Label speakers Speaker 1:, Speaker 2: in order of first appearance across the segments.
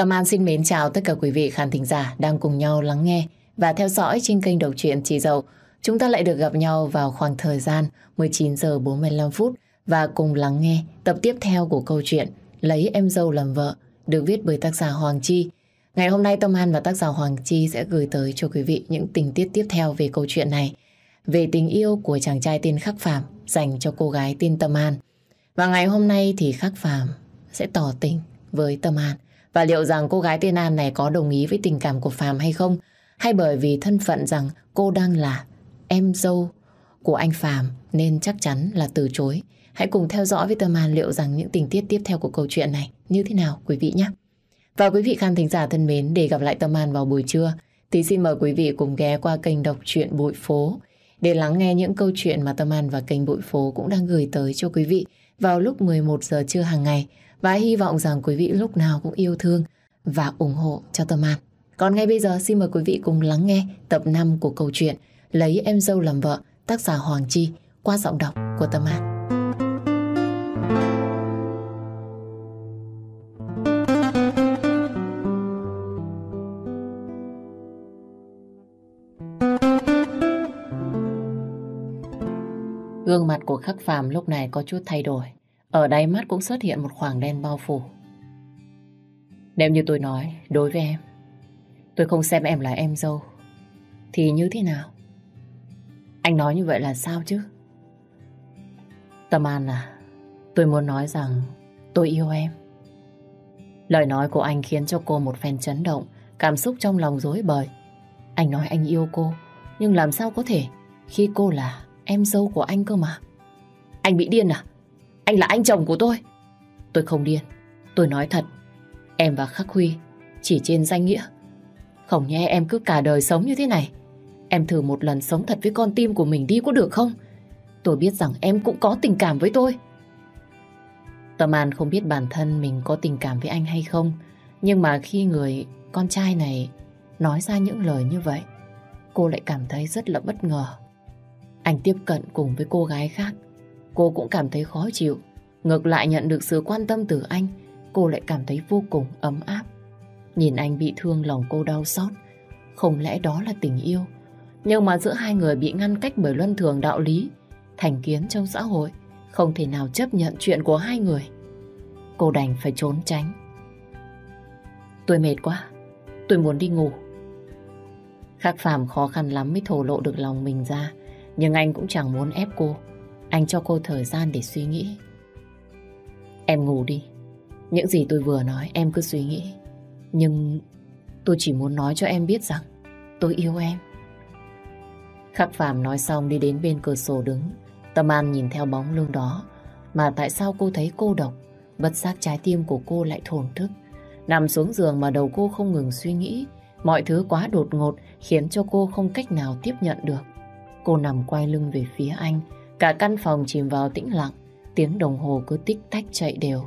Speaker 1: Tâm An xin mến chào tất cả quý vị khán thính giả đang cùng nhau lắng nghe và theo dõi trên kênh độc truyện Chị Dậu. Chúng ta lại được gặp nhau vào khoảng thời gian 19 giờ 45 phút và cùng lắng nghe tập tiếp theo của câu chuyện Lấy em dâu làm vợ, được viết bởi tác giả Hoàng Chi. Ngày hôm nay Tâm An và tác giả Hoàng Chi sẽ gửi tới cho quý vị những tình tiết tiếp theo về câu chuyện này, về tình yêu của chàng trai tên Khắc Phạm dành cho cô gái tên Tâm An. Và ngày hôm nay thì Khắc Phạm sẽ tỏ tình với Tâm An. Và liệu rằng cô gái tên An này có đồng ý với tình cảm của Phạm hay không? Hay bởi vì thân phận rằng cô đang là em dâu của anh Phạm nên chắc chắn là từ chối. Hãy cùng theo dõi với Tâm An liệu rằng những tình tiết tiếp theo của câu chuyện này như thế nào quý vị nhé. Và quý vị khán thính giả thân mến, để gặp lại Tâm An vào buổi trưa thì xin mời quý vị cùng ghé qua kênh đọc truyện Bụi Phố để lắng nghe những câu chuyện mà Tâm An và kênh Bụi Phố cũng đang gửi tới cho quý vị vào lúc 11 giờ trưa hàng ngày và hy vọng rằng quý vị lúc nào cũng yêu thương và ủng hộ cho Tâm An. Còn ngay bây giờ, xin mời quý vị cùng lắng nghe tập 5 của câu chuyện Lấy em dâu làm vợ, tác giả Hoàng Chi, qua giọng đọc của Tâm An. Gương mặt của khắc phàm lúc này có chút thay đổi. Ở đáy mắt cũng xuất hiện một khoảng đen bao phủ. Nếu như tôi nói, đối với em, tôi không xem em là em dâu, thì như thế nào? Anh nói như vậy là sao chứ? Tâm An à, tôi muốn nói rằng tôi yêu em. Lời nói của anh khiến cho cô một phen chấn động, cảm xúc trong lòng rối bời. Anh nói anh yêu cô, nhưng làm sao có thể khi cô là em dâu của anh cơ mà. Anh bị điên à? Anh là anh chồng của tôi. Tôi không điên. Tôi nói thật. Em và Khắc Huy chỉ trên danh nghĩa. Không nhé em cứ cả đời sống như thế này. Em thử một lần sống thật với con tim của mình đi có được không? Tôi biết rằng em cũng có tình cảm với tôi. Tâm An không biết bản thân mình có tình cảm với anh hay không. Nhưng mà khi người con trai này nói ra những lời như vậy, cô lại cảm thấy rất là bất ngờ. Anh tiếp cận cùng với cô gái khác. Cô cũng cảm thấy khó chịu. Ngược lại nhận được sự quan tâm từ anh, cô lại cảm thấy vô cùng ấm áp. Nhìn anh bị thương lòng cô đau xót. Không lẽ đó là tình yêu? Nhưng mà giữa hai người bị ngăn cách bởi luân thường đạo lý, thành kiến trong xã hội, không thể nào chấp nhận chuyện của hai người. Cô đành phải trốn tránh. Tôi mệt quá, tôi muốn đi ngủ. Khắc phàm khó khăn lắm mới thổ lộ được lòng mình ra. Nhưng anh cũng chẳng muốn ép cô. Anh cho cô thời gian để suy nghĩ. Em ngủ đi. Những gì tôi vừa nói, em cứ suy nghĩ. Nhưng tôi chỉ muốn nói cho em biết rằng tôi yêu em. Khắc Phạm nói xong đi đến bên cửa sổ đứng. Tâm An nhìn theo bóng lưng đó. Mà tại sao cô thấy cô độc? Bất giác trái tim của cô lại thổn thức. Nằm xuống giường mà đầu cô không ngừng suy nghĩ. Mọi thứ quá đột ngột khiến cho cô không cách nào tiếp nhận được. Cô nằm quay lưng về phía anh. Cả căn phòng chìm vào tĩnh lặng. Tiếng đồng hồ cứ tích tách chạy đều.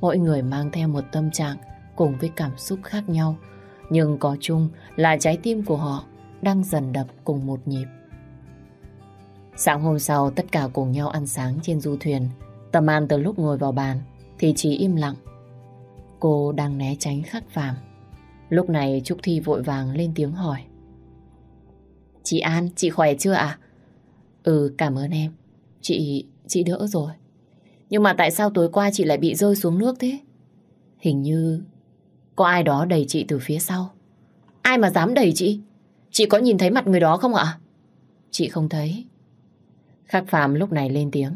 Speaker 1: Mỗi người mang theo một tâm trạng cùng với cảm xúc khác nhau. Nhưng có chung là trái tim của họ đang dần đập cùng một nhịp. Sáng hôm sau tất cả cùng nhau ăn sáng trên du thuyền. Tâm An từ lúc ngồi vào bàn thì chỉ im lặng. Cô đang né tránh khắc phàm. Lúc này Trúc Thi vội vàng lên tiếng hỏi. Chị An, chị khỏe chưa ạ? À? Ừ, cảm ơn em. Chị, chị đỡ rồi. Nhưng mà tại sao tối qua chị lại bị rơi xuống nước thế? Hình như có ai đó đẩy chị từ phía sau. Ai mà dám đẩy chị? Chị có nhìn thấy mặt người đó không ạ? Chị không thấy. Khắc Phạm lúc này lên tiếng.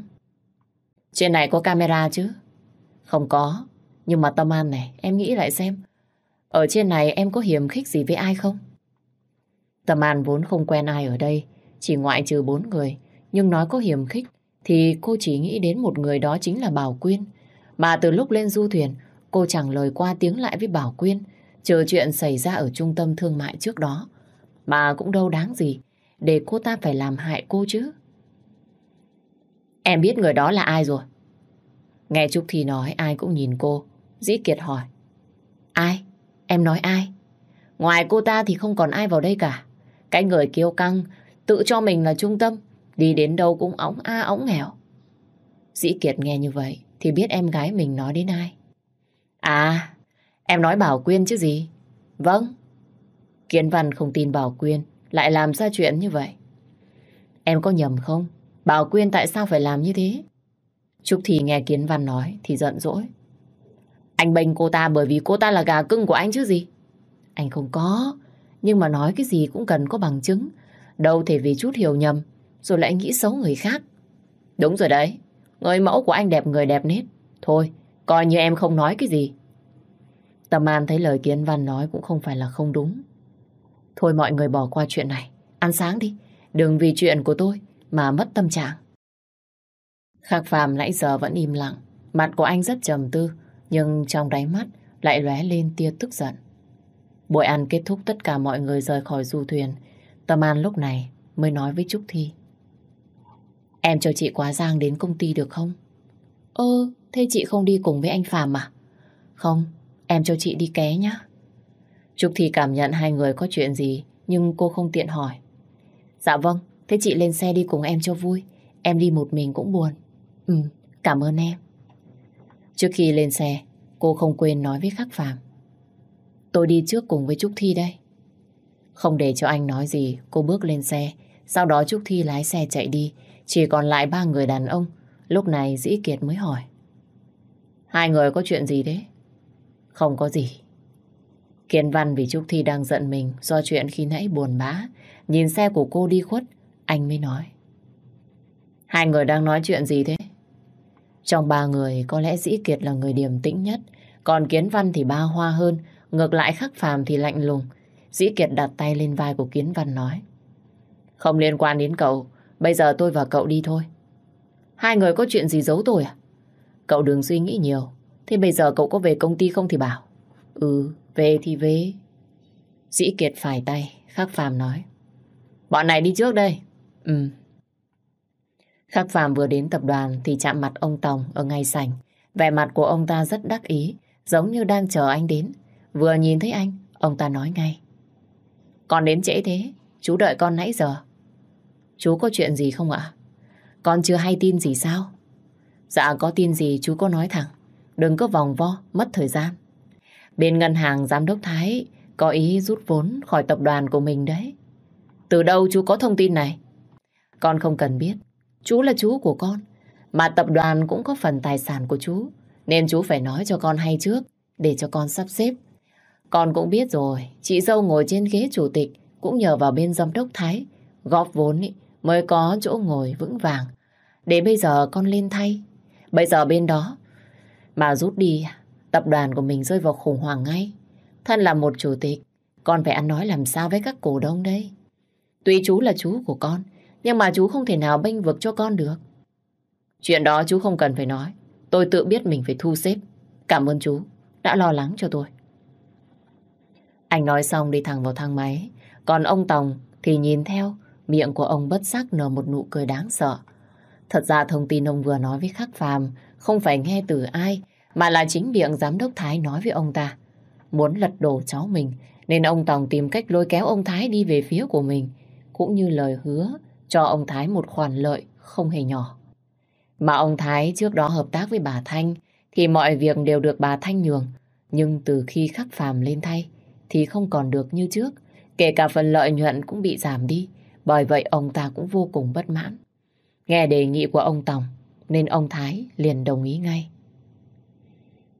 Speaker 1: Trên này có camera chứ? Không có. Nhưng mà Tâm An này, em nghĩ lại xem. Ở trên này em có hiểm khích gì với ai không? Tâm An vốn không quen ai ở đây, chỉ ngoại trừ bốn người. Nhưng nói có hiểm khích, thì cô chỉ nghĩ đến một người đó chính là Bảo Quyên. Mà từ lúc lên du thuyền, cô chẳng lời qua tiếng lại với Bảo Quyên, chờ chuyện xảy ra ở trung tâm thương mại trước đó. Mà cũng đâu đáng gì, để cô ta phải làm hại cô chứ. Em biết người đó là ai rồi? Nghe Trúc Thi nói ai cũng nhìn cô. Dĩ Kiệt hỏi. Ai? Em nói ai? Ngoài cô ta thì không còn ai vào đây cả. Cái người kiêu căng, tự cho mình là trung tâm, đi đến đâu cũng ống a ống nghèo. Dĩ Kiệt nghe như vậy thì biết em gái mình nói đến ai. À, Em nói Bảo Quyên chứ gì? Vâng. Kiến Văn không tin Bảo Quyên lại làm ra chuyện như vậy. Em có nhầm không? Bảo Quyên tại sao phải làm như thế? Trúc Thì nghe Kiến Văn nói thì giận dỗi. Anh bênh cô ta bởi vì cô ta là gà cưng của anh chứ gì? Anh không có, nhưng mà nói cái gì cũng cần có bằng chứng. Đâu thể vì chút hiểu nhầm, rồi lại nghĩ xấu người khác. Đúng rồi đấy, người mẫu của anh đẹp người đẹp nết. Thôi, coi như em không nói cái gì. Tâm An thấy lời Kiến Văn nói cũng không phải là không đúng. Thôi mọi người bỏ qua chuyện này, ăn sáng đi. Đừng vì chuyện của tôi mà mất tâm trạng. Khắc Phạm nãy giờ vẫn im lặng, mặt của anh rất trầm tư, nhưng trong đáy mắt lại lóe lên tia tức giận. Buổi ăn kết thúc tất cả mọi người rời khỏi du thuyền. Tâm An lúc này mới nói với Trúc Thi. Em cho chị quá giang đến công ty được không? Ơ, thế chị không đi cùng với anh Phạm à? Không, em cho chị đi ké nhá. Trúc Thi cảm nhận hai người có chuyện gì, nhưng cô không tiện hỏi. Dạ vâng, thế chị lên xe đi cùng em cho vui. Em đi một mình cũng buồn. Ừ, cảm ơn em. Trước khi lên xe, cô không quên nói với Khắc Phạm. Tôi đi trước cùng với Trúc Thi đây. Không để cho anh nói gì, cô bước lên xe. Sau đó Trúc Thi lái xe chạy đi. Chỉ còn lại ba người đàn ông. Lúc này Dĩ Kiệt mới hỏi. Hai người có chuyện gì thế? Không có gì. Kiên Văn vì Trúc Thi đang giận mình do chuyện khi nãy buồn bã. Nhìn xe của cô đi khuất, anh mới nói. Hai người đang nói chuyện gì thế? Trong ba người có lẽ Dĩ Kiệt là người điềm tĩnh nhất, còn Kiến Văn thì ba hoa hơn, ngược lại Khắc Phàm thì lạnh lùng. Dĩ Kiệt đặt tay lên vai của Kiến Văn nói. Không liên quan đến cậu, bây giờ tôi và cậu đi thôi. Hai người có chuyện gì giấu tôi à? Cậu đừng suy nghĩ nhiều, thế bây giờ cậu có về công ty không thì bảo. Ừ, về thì về. Dĩ Kiệt phải tay, Khắc Phàm nói. Bọn này đi trước đây. Ừ. Khắc phàm vừa đến tập đoàn thì chạm mặt ông Tòng ở ngay sảnh. Vẻ mặt của ông ta rất đắc ý, giống như đang chờ anh đến. Vừa nhìn thấy anh, ông ta nói ngay. Con đến trễ thế, chú đợi con nãy giờ. Chú có chuyện gì không ạ? Con chưa hay tin gì sao? Dạ có tin gì chú có nói thẳng. Đừng có vòng vo, mất thời gian. Bên ngân hàng giám đốc Thái có ý rút vốn khỏi tập đoàn của mình đấy. Từ đâu chú có thông tin này? Con không cần biết. Chú là chú của con. Mà tập đoàn cũng có phần tài sản của chú. Nên chú phải nói cho con hay trước để cho con sắp xếp. Con cũng biết rồi, chị dâu ngồi trên ghế chủ tịch cũng nhờ vào bên giám đốc Thái. Góp vốn ý, mới có chỗ ngồi vững vàng. Để bây giờ con lên thay. Bây giờ bên đó mà rút đi, tập đoàn của mình rơi vào khủng hoảng ngay. Thân là một chủ tịch, con phải ăn nói làm sao với các cổ đông đây. Tuy chú là chú của con, nhưng mà chú không thể nào bênh vực cho con được. Chuyện đó chú không cần phải nói. Tôi tự biết mình phải thu xếp. Cảm ơn chú đã lo lắng cho tôi. Anh nói xong đi thẳng vào thang máy. Còn ông Tòng thì nhìn theo, miệng của ông bất giác nở một nụ cười đáng sợ. Thật ra thông tin ông vừa nói với Khắc Phàm không phải nghe từ ai, mà là chính miệng giám đốc Thái nói với ông ta. Muốn lật đổ cháu mình, nên ông Tòng tìm cách lôi kéo ông Thái đi về phía của mình, cũng như lời hứa cho ông Thái một khoản lợi không hề nhỏ. Mà ông Thái trước đó hợp tác với bà Thanh thì mọi việc đều được bà Thanh nhường. Nhưng từ khi khắc phàm lên thay thì không còn được như trước. Kể cả phần lợi nhuận cũng bị giảm đi. Bởi vậy ông ta cũng vô cùng bất mãn. Nghe đề nghị của ông Tòng nên ông Thái liền đồng ý ngay.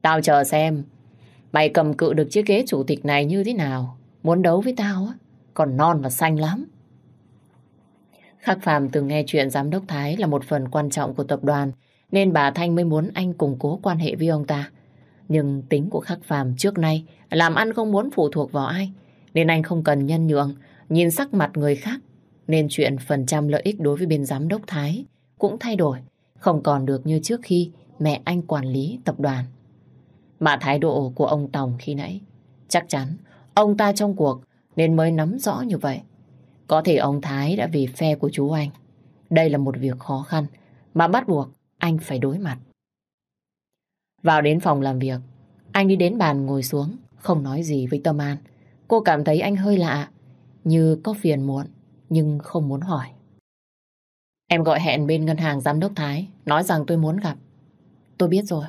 Speaker 1: Tao chờ xem mày cầm cự được chiếc ghế chủ tịch này như thế nào. Muốn đấu với tao á, còn non và xanh lắm. Khắc Phạm từng nghe chuyện giám đốc Thái là một phần quan trọng của tập đoàn, nên bà Thanh mới muốn anh củng cố quan hệ với ông ta. Nhưng tính của Khắc Phạm trước nay làm ăn không muốn phụ thuộc vào ai, nên anh không cần nhân nhượng, nhìn sắc mặt người khác. Nên chuyện phần trăm lợi ích đối với bên giám đốc Thái cũng thay đổi, không còn được như trước khi mẹ anh quản lý tập đoàn. Mà thái độ của ông Tòng khi nãy, chắc chắn ông ta trong cuộc nên mới nắm rõ như vậy. Có thể ông Thái đã vì phe của chú anh. Đây là một việc khó khăn mà bắt buộc anh phải đối mặt. Vào đến phòng làm việc, anh đi đến bàn ngồi xuống, không nói gì với Tâm An. Cô cảm thấy anh hơi lạ, như có phiền muộn, nhưng không muốn hỏi. Em gọi hẹn bên ngân hàng giám đốc Thái, nói rằng tôi muốn gặp. Tôi biết rồi.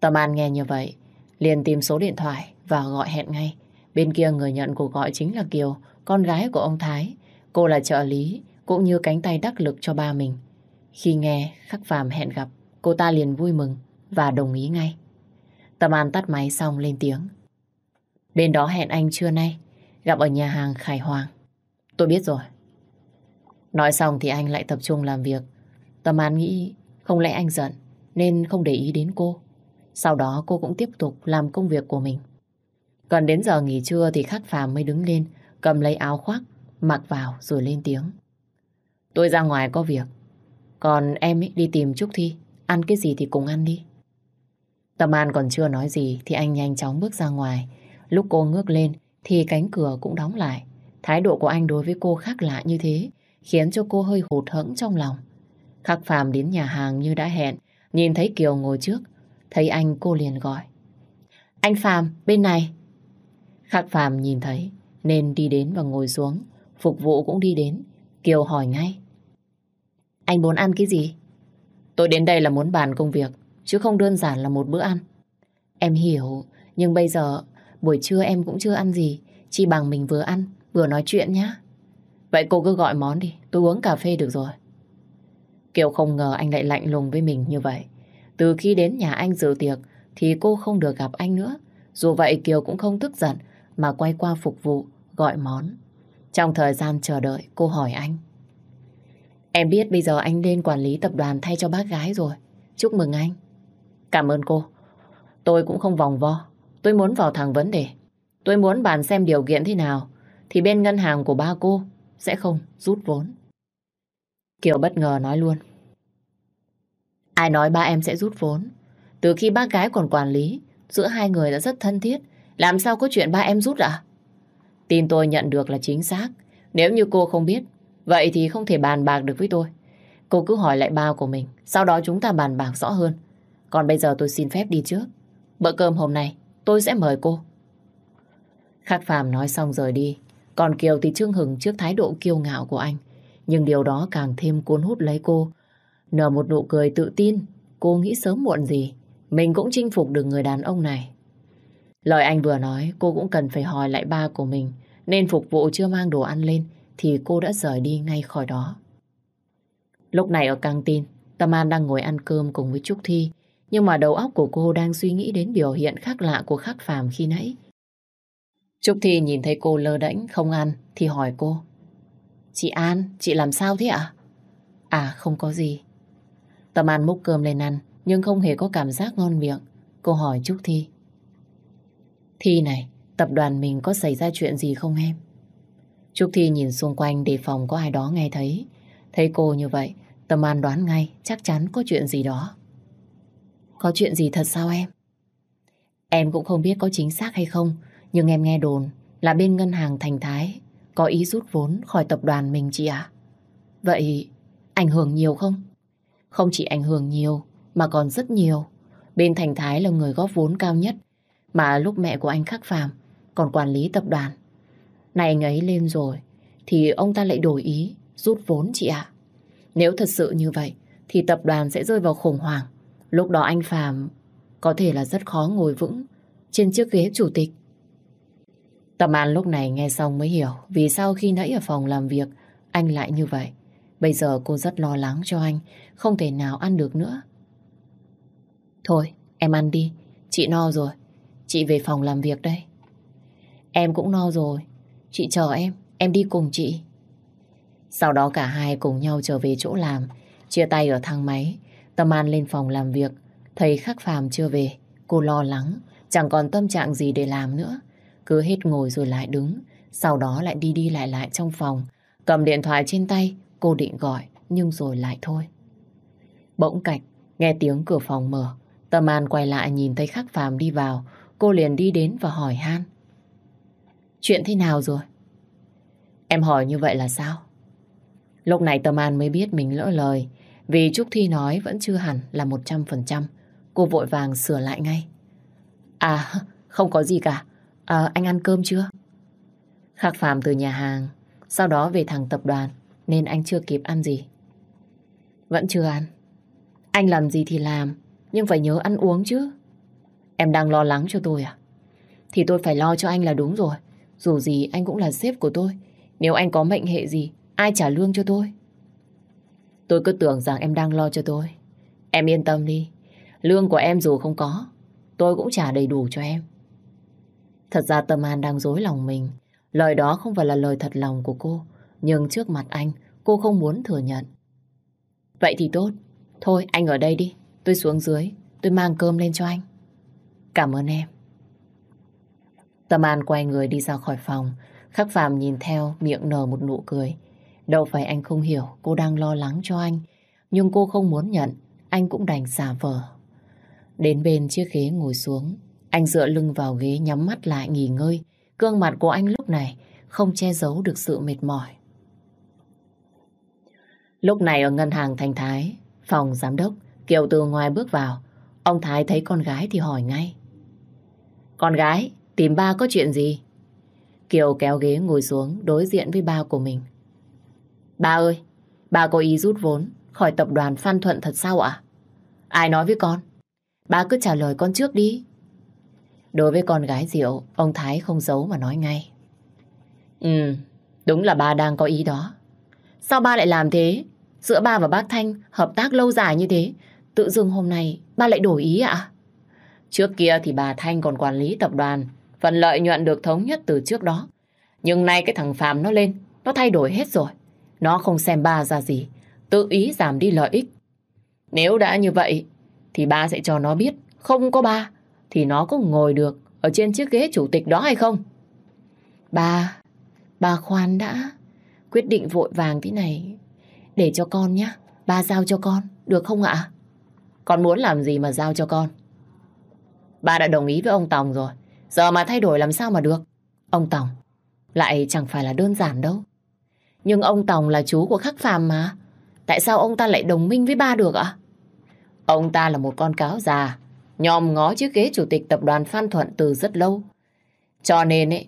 Speaker 1: Tâm An nghe như vậy, liền tìm số điện thoại và gọi hẹn ngay. Bên kia người nhận cuộc gọi chính là Kiều, con gái của ông Thái. Cô là trợ lý, cũng như cánh tay đắc lực cho ba mình. Khi nghe Khắc phàm hẹn gặp, cô ta liền vui mừng và đồng ý ngay. Tâm An tắt máy xong lên tiếng. Bên đó hẹn anh trưa nay, gặp ở nhà hàng Khải Hoàng. Tôi biết rồi. Nói xong thì anh lại tập trung làm việc. Tâm An nghĩ không lẽ anh giận nên không để ý đến cô. Sau đó cô cũng tiếp tục làm công việc của mình. Gần đến giờ nghỉ trưa thì Khắc Phàm mới đứng lên, cầm lấy áo khoác, mặc vào rồi lên tiếng. Tôi ra ngoài có việc, còn em ấy đi tìm Trúc Thi, ăn cái gì thì cùng ăn đi. Tâm An còn chưa nói gì thì anh nhanh chóng bước ra ngoài. Lúc cô ngước lên thì cánh cửa cũng đóng lại. Thái độ của anh đối với cô khác lạ như thế khiến cho cô hơi hụt hẫng trong lòng. Khắc Phàm đến nhà hàng như đã hẹn, nhìn thấy Kiều ngồi trước, thấy anh cô liền gọi. Anh Phàm, bên này. Khắc Phàm nhìn thấy nên đi đến và ngồi xuống, phục vụ cũng đi đến. Kiều hỏi ngay. Anh muốn ăn cái gì? Tôi đến đây là muốn bàn công việc, chứ không đơn giản là một bữa ăn. Em hiểu, nhưng bây giờ buổi trưa em cũng chưa ăn gì, chỉ bằng mình vừa ăn, vừa nói chuyện nhé. Vậy cô cứ gọi món đi, tôi uống cà phê được rồi. Kiều không ngờ anh lại lạnh lùng với mình như vậy. Từ khi đến nhà anh dự tiệc thì cô không được gặp anh nữa. Dù vậy Kiều cũng không tức giận mà quay qua phục vụ, gọi món. Trong thời gian chờ đợi, cô hỏi anh. Em biết bây giờ anh lên quản lý tập đoàn thay cho bác gái rồi. Chúc mừng anh. Cảm ơn cô. Tôi cũng không vòng vo. Tôi muốn vào thẳng vấn đề. Tôi muốn bàn xem điều kiện thế nào thì bên ngân hàng của ba cô sẽ không rút vốn. Kiều bất ngờ nói luôn. Ai nói ba em sẽ rút vốn? Từ khi ba gái còn quản lý, giữa hai người đã rất thân thiết. Làm sao có chuyện ba em rút ạ? Tin tôi nhận được là chính xác. Nếu như cô không biết, vậy thì không thể bàn bạc được với tôi. Cô cứ hỏi lại ba của mình, sau đó chúng ta bàn bạc rõ hơn. Còn bây giờ tôi xin phép đi trước. Bữa cơm hôm nay, tôi sẽ mời cô. Khắc Phạm nói xong rời đi. Còn Kiều thì trương hừng trước thái độ kiêu ngạo của anh. Nhưng điều đó càng thêm cuốn hút lấy cô. Nở một nụ cười tự tin, cô nghĩ sớm muộn gì, mình cũng chinh phục được người đàn ông này. Lời anh vừa nói, cô cũng cần phải hỏi lại ba của mình, nên phục vụ chưa mang đồ ăn lên, thì cô đã rời đi ngay khỏi đó. Lúc này ở căng tin, Tâm An đang ngồi ăn cơm cùng với Trúc Thi, nhưng mà đầu óc của cô đang suy nghĩ đến biểu hiện khác lạ của Khắc Phàm khi nãy. Trúc Thi nhìn thấy cô lơ đễnh không ăn thì hỏi cô. Chị An, chị làm sao thế ạ? À? không có gì. Tâm An múc cơm lên ăn nhưng không hề có cảm giác ngon miệng. Cô hỏi Trúc Thi. Thi này, tập đoàn mình có xảy ra chuyện gì không em? Trúc Thi nhìn xung quanh để phòng có ai đó nghe thấy. Thấy cô như vậy, Tâm An đoán ngay chắc chắn có chuyện gì đó. Có chuyện gì thật sao em? Em cũng không biết có chính xác hay không, nhưng em nghe đồn là bên ngân hàng Thành Thái có ý rút vốn khỏi tập đoàn mình chị ạ. Vậy ảnh hưởng nhiều không? Không chỉ ảnh hưởng nhiều, mà còn rất nhiều. Bên Thành Thái là người góp vốn cao nhất, mà lúc mẹ của anh khắc phàm còn quản lý tập đoàn. Này anh ấy lên rồi, thì ông ta lại đổi ý rút vốn chị ạ. Nếu thật sự như vậy, thì tập đoàn sẽ rơi vào khủng hoảng. Lúc đó anh Phàm có thể là rất khó ngồi vững trên chiếc ghế chủ tịch. Tâm An lúc này nghe xong mới hiểu vì sao khi nãy ở phòng làm việc anh lại như vậy. Bây giờ cô rất lo lắng cho anh, không thể nào ăn được nữa. Thôi, em ăn đi, chị no rồi. Chị về phòng làm việc đây. Em cũng no rồi, chị chờ em, em đi cùng chị. Sau đó cả hai cùng nhau trở về chỗ làm, chia tay ở thang máy. Tâm An lên phòng làm việc, thấy Khắc Phàm chưa về, cô lo lắng, chẳng còn tâm trạng gì để làm nữa. Cứ hết ngồi rồi lại đứng, sau đó lại đi đi lại lại trong phòng. Cầm điện thoại trên tay, cô định gọi, nhưng rồi lại thôi. Bỗng cạch, nghe tiếng cửa phòng mở. Tâm An quay lại nhìn thấy Khắc Phàm đi vào, cô liền đi đến và hỏi han. Chuyện thế nào rồi? Em hỏi như vậy là sao? Lúc này Tâm An mới biết mình lỡ lời, vì Trúc Thi nói vẫn chưa hẳn là 100%. Cô vội vàng sửa lại ngay. À, không có gì cả. À, anh ăn cơm chưa? Khắc Phạm từ nhà hàng, sau đó về thẳng tập đoàn, nên anh chưa kịp ăn gì. Vẫn chưa ăn. Anh làm gì thì làm, nhưng phải nhớ ăn uống chứ. Em đang lo lắng cho tôi à? Thì tôi phải lo cho anh là đúng rồi. Dù gì anh cũng là sếp của tôi. Nếu anh có mệnh hệ gì, ai trả lương cho tôi? Tôi cứ tưởng rằng em đang lo cho tôi. Em yên tâm đi. Lương của em dù không có, tôi cũng trả đầy đủ cho em. Thật ra Tâm An đang dối lòng mình. Lời đó không phải là lời thật lòng của cô. Nhưng trước mặt anh, cô không muốn thừa nhận. Vậy thì tốt. Thôi anh ở đây đi. Tôi xuống dưới. Tôi mang cơm lên cho anh. Cảm ơn em. Tâm An quay người đi ra khỏi phòng. Khắc Phạm nhìn theo miệng nở một nụ cười. Đâu phải anh không hiểu cô đang lo lắng cho anh. Nhưng cô không muốn nhận. Anh cũng đành xả vờ. Đến bên chiếc ghế ngồi xuống. Anh dựa lưng vào ghế nhắm mắt lại nghỉ ngơi. Cương mặt của anh lúc này không che giấu được sự mệt mỏi. Lúc này ở ngân hàng Thành Thái, phòng giám đốc, Kiều từ ngoài bước vào. Ông Thái thấy con gái thì hỏi ngay. Con gái, tìm ba có chuyện gì? Kiều kéo ghế ngồi xuống đối diện với ba của mình. Ba ơi, ba có ý rút vốn khỏi tập đoàn Phan Thuận thật sao ạ? Ai nói với con? Ba cứ trả lời con trước đi. Đối với con gái Diệu, ông Thái không giấu mà nói ngay. Ừ, đúng là ba đang có ý đó. Sao ba lại làm thế? Giữa ba và bác Thanh hợp tác lâu dài như thế, tự dưng hôm nay ba lại đổi ý ạ? Trước kia thì bà Thanh còn quản lý tập đoàn, phần lợi nhuận được thống nhất từ trước đó. Nhưng nay cái thằng Phạm nó lên, nó thay đổi hết rồi. Nó không xem ba ra gì, tự ý giảm đi lợi ích. Nếu đã như vậy, thì ba sẽ cho nó biết không có ba, thì nó có ngồi được ở trên chiếc ghế chủ tịch đó hay không? Ba, ba khoan đã. Quyết định vội vàng thế này. Để cho con nhé. Ba giao cho con. Được không ạ? Con muốn làm gì mà giao cho con? Ba đã đồng ý với ông Tòng rồi. Giờ mà thay đổi làm sao mà được? Ông Tòng lại chẳng phải là đơn giản đâu. Nhưng ông Tòng là chú của Khắc Phàm mà. Tại sao ông ta lại đồng minh với ba được ạ? Ông ta là một con cáo già, nhòm ngó chiếc ghế chủ tịch tập đoàn Phan Thuận từ rất lâu. Cho nên ấy,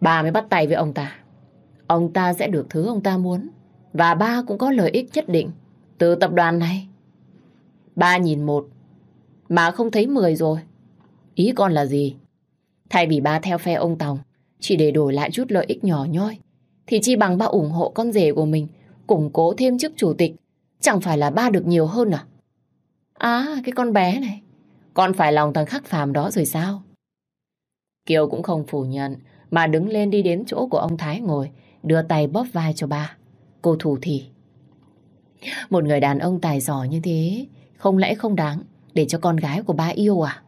Speaker 1: ba mới bắt tay với ông ta. Ông ta sẽ được thứ ông ta muốn. Và ba cũng có lợi ích nhất định từ tập đoàn này. Ba nhìn một, mà không thấy mười rồi. Ý con là gì? Thay vì ba theo phe ông Tòng, chỉ để đổi lại chút lợi ích nhỏ nhoi, thì chi bằng ba ủng hộ con rể của mình, củng cố thêm chức chủ tịch. Chẳng phải là ba được nhiều hơn à? À, cái con bé này, con phải lòng thằng khắc phàm đó rồi sao? Kiều cũng không phủ nhận, mà đứng lên đi đến chỗ của ông Thái ngồi, đưa tay bóp vai cho ba. Cô thủ thì. Một người đàn ông tài giỏi như thế, không lẽ không đáng để cho con gái của ba yêu à?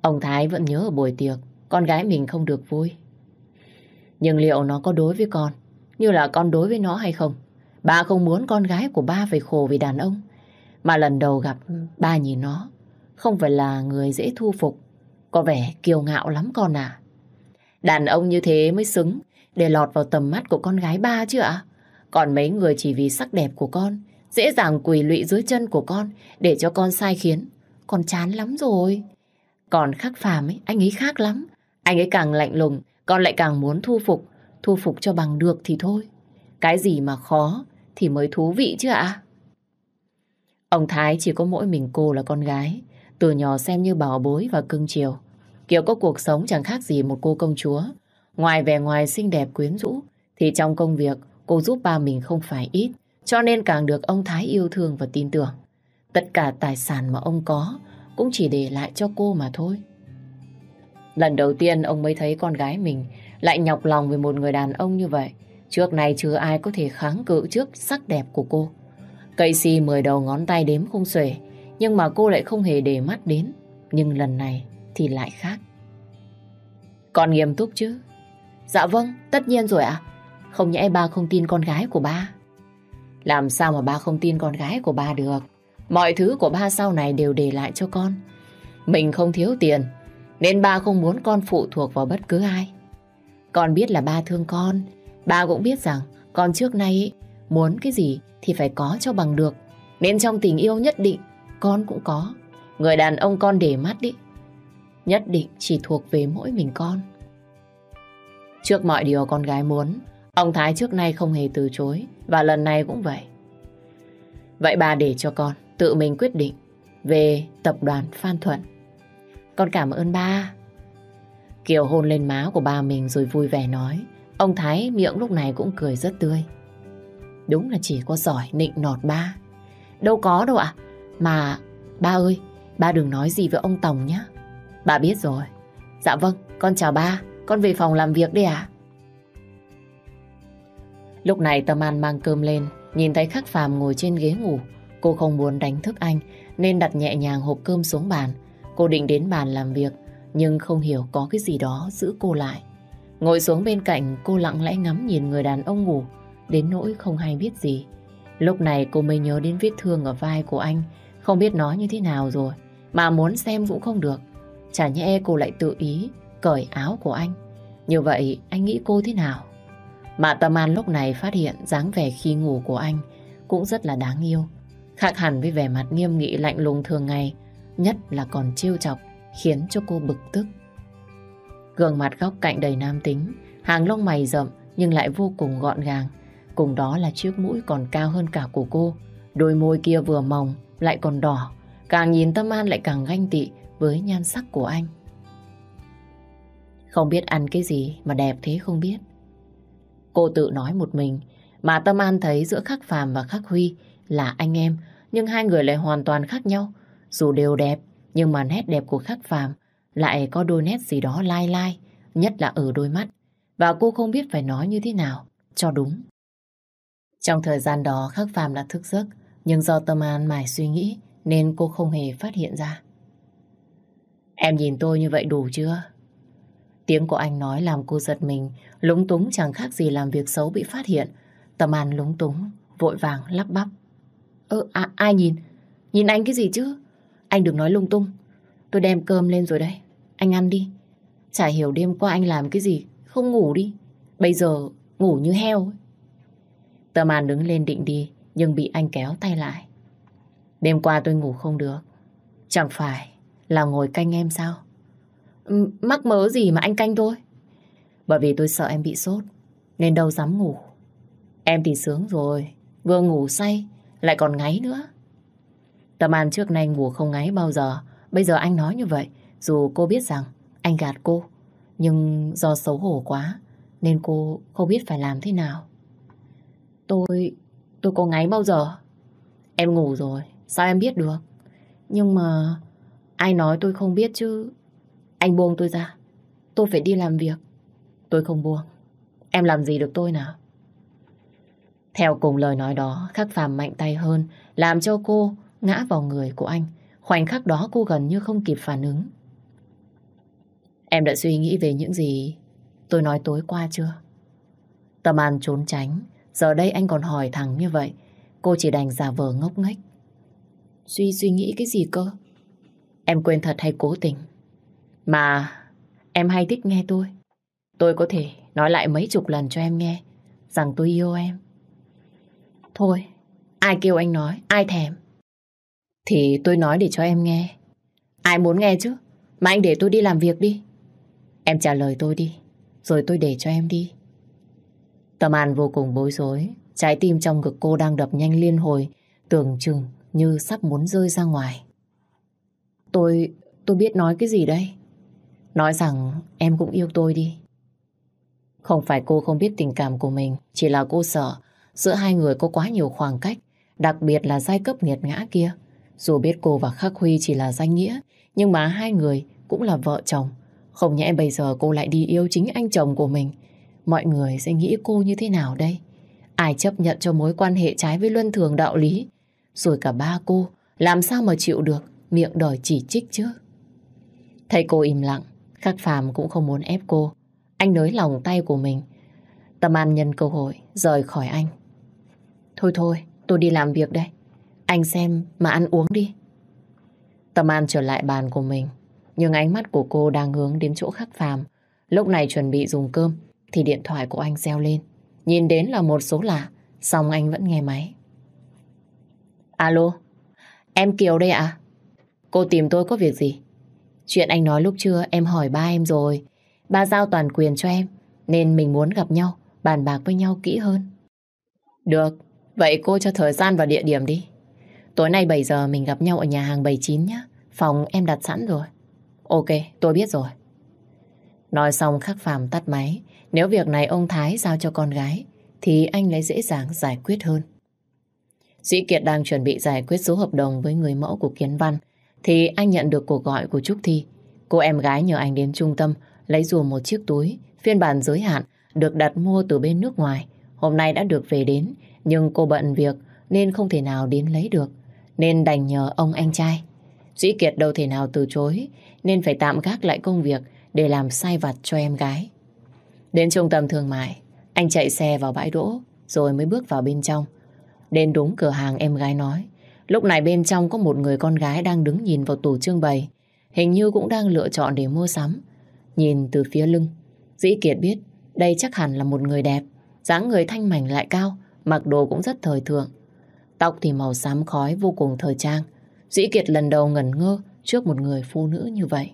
Speaker 1: Ông Thái vẫn nhớ ở buổi tiệc, con gái mình không được vui. Nhưng liệu nó có đối với con như là con đối với nó hay không? Ba không muốn con gái của ba phải khổ vì đàn ông. Mà lần đầu gặp ba nhìn nó, không phải là người dễ thu phục. Có vẻ kiêu ngạo lắm con à. Đàn ông như thế mới xứng để lọt vào tầm mắt của con gái ba chứ ạ? Còn mấy người chỉ vì sắc đẹp của con, dễ dàng quỳ lụy dưới chân của con để cho con sai khiến. Con chán lắm rồi. Còn khắc phàm ấy, anh ấy khác lắm. Anh ấy càng lạnh lùng, con lại càng muốn thu phục. Thu phục cho bằng được thì thôi. Cái gì mà khó thì mới thú vị chứ ạ? Ông Thái chỉ có mỗi mình cô là con gái. Từ nhỏ xem như bảo bối và cưng chiều. Kiều có cuộc sống chẳng khác gì một cô công chúa. Ngoài vẻ ngoài xinh đẹp quyến rũ, thì trong công việc cô giúp ba mình không phải ít, cho nên càng được ông Thái yêu thương và tin tưởng. Tất cả tài sản mà ông có cũng chỉ để lại cho cô mà thôi. Lần đầu tiên ông mới thấy con gái mình lại nhọc lòng với một người đàn ông như vậy. Trước này chưa ai có thể kháng cự trước sắc đẹp của cô. Cây si mười đầu ngón tay đếm không xuể, nhưng mà cô lại không hề để mắt đến. Nhưng lần này thì lại khác. Con nghiêm túc chứ? Dạ vâng, tất nhiên rồi ạ. Không nhẽ ba không tin con gái của ba. Làm sao mà ba không tin con gái của ba được? Mọi thứ của ba sau này đều để lại cho con. Mình không thiếu tiền, nên ba không muốn con phụ thuộc vào bất cứ ai. Con biết là ba thương con. Ba cũng biết rằng con trước nay muốn cái gì thì phải có cho bằng được. Nên trong tình yêu nhất định, con cũng có. Người đàn ông con để mắt đi. Nhất định chỉ thuộc về mỗi mình con. Trước mọi điều con gái muốn, ông Thái trước nay không hề từ chối. Và lần này cũng vậy. Vậy bà để cho con tự mình quyết định về tập đoàn Phan Thuận. con cảm ơn ba. Kiều hôn lên má của ba mình rồi vui vẻ nói. Ông Thái miệng lúc này cũng cười rất tươi. Đúng là chỉ có giỏi nịnh nọt ba. Đâu có đâu ạ. Mà ba ơi, ba đừng nói gì với ông Tổng nhé. Bà biết rồi. Dạ vâng, con chào ba. Con về phòng làm việc đi ạ. Lúc này Tâm An mang cơm lên, nhìn thấy khắc phàm ngồi trên ghế ngủ. Cô không muốn đánh thức anh, nên đặt nhẹ nhàng hộp cơm xuống bàn. Cô định đến bàn làm việc, nhưng không hiểu có cái gì đó giữ cô lại. Ngồi xuống bên cạnh, cô lặng lẽ ngắm nhìn người đàn ông ngủ, đến nỗi không hay biết gì. Lúc này cô mới nhớ đến vết thương ở vai của anh, không biết nói như thế nào rồi, mà muốn xem cũng không được. Chả nhẽ cô lại tự ý cởi áo của anh. Như vậy anh nghĩ cô thế nào? Mà Tâm An lúc này phát hiện dáng vẻ khi ngủ của anh cũng rất là đáng yêu. Khác hẳn với vẻ mặt nghiêm nghị lạnh lùng thường ngày, nhất là còn chiêu chọc, khiến cho cô bực tức. Gương mặt góc cạnh đầy nam tính, hàng lông mày rậm nhưng lại vô cùng gọn gàng. Cùng đó là chiếc mũi còn cao hơn cả của cô. Đôi môi kia vừa mỏng lại còn đỏ. Càng nhìn Tâm An lại càng ganh tị với nhan sắc của anh. Không biết ăn cái gì mà đẹp thế không biết. Cô tự nói một mình, mà Tâm An thấy giữa Khắc Phàm và Khắc Huy là anh em, nhưng hai người lại hoàn toàn khác nhau. Dù đều đẹp, nhưng mà nét đẹp của Khắc Phàm lại có đôi nét gì đó lai lai, nhất là ở đôi mắt. Và cô không biết phải nói như thế nào cho đúng. Trong thời gian đó Khắc Phàm đã thức giấc, nhưng do Tâm An mải suy nghĩ nên cô không hề phát hiện ra. Em nhìn tôi như vậy đủ chưa? Tiếng của anh nói làm cô giật mình, lúng túng chẳng khác gì làm việc xấu bị phát hiện. Tâm An lúng túng, vội vàng lắp bắp. Ơ, à, ai nhìn? Nhìn anh cái gì chứ? Anh đừng nói lung tung. Tôi đem cơm lên rồi đây. Anh ăn đi. Chả hiểu đêm qua anh làm cái gì. Không ngủ đi. Bây giờ ngủ như heo. Tâm An đứng lên định đi, nhưng bị anh kéo tay lại. Đêm qua tôi ngủ không được. Chẳng phải là ngồi canh em sao? Ừ, mắc mớ gì mà anh canh tôi? Bởi vì tôi sợ em bị sốt, nên đâu dám ngủ. Em thì sướng rồi, vừa ngủ say, lại còn ngáy nữa. Tâm An trước nay ngủ không ngáy bao giờ, bây giờ anh nói như vậy, dù cô biết rằng anh gạt cô, nhưng do xấu hổ quá, nên cô không biết phải làm thế nào. Tôi, tôi có ngáy bao giờ? Em ngủ rồi, sao em biết được? Nhưng mà ai nói tôi không biết chứ anh buông tôi ra. Tôi phải đi làm việc. Tôi không buông. Em làm gì được tôi nào? Theo cùng lời nói đó, khắc phàm mạnh tay hơn, làm cho cô ngã vào người của anh. Khoảnh khắc đó cô gần như không kịp phản ứng. Em đã suy nghĩ về những gì tôi nói tối qua chưa? Tâm An trốn tránh, giờ đây anh còn hỏi thẳng như vậy. Cô chỉ đành giả vờ ngốc nghếch. Suy suy nghĩ cái gì cơ? Em quên thật hay cố tình? Mà em hay thích nghe tôi. Tôi có thể nói lại mấy chục lần cho em nghe rằng tôi yêu em. Thôi, ai kêu anh nói, ai thèm. Thì tôi nói để cho em nghe. Ai muốn nghe chứ? Mà anh để tôi đi làm việc đi. Em trả lời tôi đi, rồi tôi để cho em đi. Tâm An vô cùng bối rối, trái tim trong ngực cô đang đập nhanh liên hồi, tưởng chừng như sắp muốn rơi ra ngoài. Tôi, tôi biết nói cái gì đây? Nói rằng em cũng yêu tôi đi. Không phải cô không biết tình cảm của mình, chỉ là cô sợ giữa hai người có quá nhiều khoảng cách, đặc biệt là giai cấp nghiệt ngã kia. Dù biết cô và Khắc Huy chỉ là danh nghĩa, nhưng mà hai người cũng là vợ chồng. Không nhẽ bây giờ cô lại đi yêu chính anh chồng của mình. Mọi người sẽ nghĩ cô như thế nào đây? Ai chấp nhận cho mối quan hệ trái với luân thường đạo lý? Rồi cả ba cô, làm sao mà chịu được miệng đòi chỉ trích chứ? Thấy cô im lặng, Khắc Phàm cũng không muốn ép cô. Anh nới lòng tay của mình. Tâm An nhân cơ hội rời khỏi anh. Thôi thôi, tôi đi làm việc đây. Anh xem mà ăn uống đi. Tâm An trở lại bàn của mình. Nhưng ánh mắt của cô đang hướng đến chỗ Khắc Phàm. Lúc này chuẩn bị dùng cơm thì điện thoại của anh reo lên. Nhìn đến là một số lạ, xong anh vẫn nghe máy. Alo, em Kiều đây ạ? Cô tìm tôi có việc gì? Chuyện anh nói lúc trưa em hỏi ba em rồi. Ba giao toàn quyền cho em, nên mình muốn gặp nhau, bàn bạc với nhau kỹ hơn. Được, vậy cô cho thời gian và địa điểm đi. Tối nay 7 giờ mình gặp nhau ở nhà hàng 79 nhé. Phòng em đặt sẵn rồi. Ok, tôi biết rồi. Nói xong khắc phàm tắt máy. Nếu việc này ông Thái giao cho con gái, thì anh lại dễ dàng giải quyết hơn. Sĩ Kiệt đang chuẩn bị giải quyết số hợp đồng với người mẫu của Kiến Văn, thì anh nhận được cuộc gọi của Trúc Thi. Cô em gái nhờ anh đến trung tâm lấy dùm một chiếc túi, phiên bản giới hạn, được đặt mua từ bên nước ngoài. Hôm nay đã được về đến, nhưng cô bận việc nên không thể nào đến lấy được, nên đành nhờ ông anh trai. Sĩ Kiệt đâu thể nào từ chối, nên phải tạm gác lại công việc để làm sai vặt cho em gái. Đến trung tâm thương mại, anh chạy xe vào bãi đỗ, rồi mới bước vào bên trong. Đến đúng cửa hàng em gái nói, lúc này bên trong có một người con gái đang đứng nhìn vào tủ trưng bày, hình như cũng đang lựa chọn để mua sắm. Nhìn từ phía lưng, Dĩ Kiệt biết đây chắc hẳn là một người đẹp, dáng người thanh mảnh lại cao, mặc đồ cũng rất thời thượng. Tóc thì màu xám khói vô cùng thời trang. Dĩ Kiệt lần đầu ngẩn ngơ trước một người phụ nữ như vậy.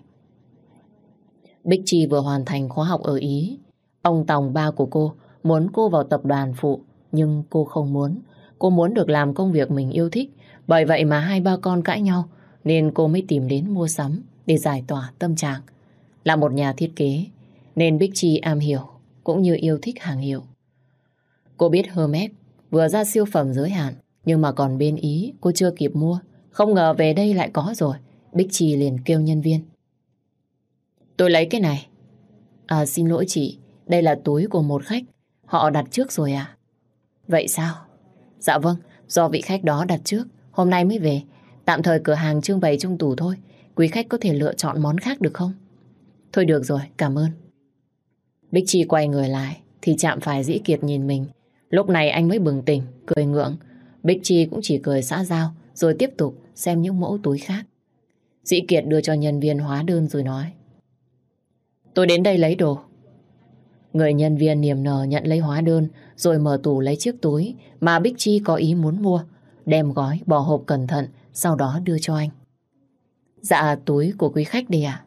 Speaker 1: Bích Chi vừa hoàn thành khóa học ở Ý. Ông Tòng ba của cô muốn cô vào tập đoàn phụ, nhưng cô không muốn. Cô muốn được làm công việc mình yêu thích. Bởi vậy mà hai ba con cãi nhau, nên cô mới tìm đến mua sắm để giải tỏa tâm trạng. Là một nhà thiết kế, nên Bích Chi am hiểu, cũng như yêu thích hàng hiệu. Cô biết Hermes vừa ra siêu phẩm giới hạn, nhưng mà còn bên Ý cô chưa kịp mua. Không ngờ về đây lại có rồi. Bích Chi liền kêu nhân viên. Tôi lấy cái này. À xin lỗi chị, đây là túi của một khách. Họ đặt trước rồi à? Vậy sao? Dạ vâng, do vị khách đó đặt trước, hôm nay mới về. Tạm thời cửa hàng trưng bày trong tủ thôi. Quý khách có thể lựa chọn món khác được không? Thôi được rồi, cảm ơn. Bích Chi quay người lại, thì chạm phải Dĩ Kiệt nhìn mình. Lúc này anh mới bừng tỉnh, cười ngượng. Bích Chi cũng chỉ cười xã giao, rồi tiếp tục xem những mẫu túi khác. Dĩ Kiệt đưa cho nhân viên hóa đơn rồi nói. Tôi đến đây lấy đồ. Người nhân viên niềm nở nhận lấy hóa đơn rồi mở tủ lấy chiếc túi mà Bích Chi có ý muốn mua. Đem gói, bỏ hộp cẩn thận, sau đó đưa cho anh. Dạ, túi của quý khách đi à?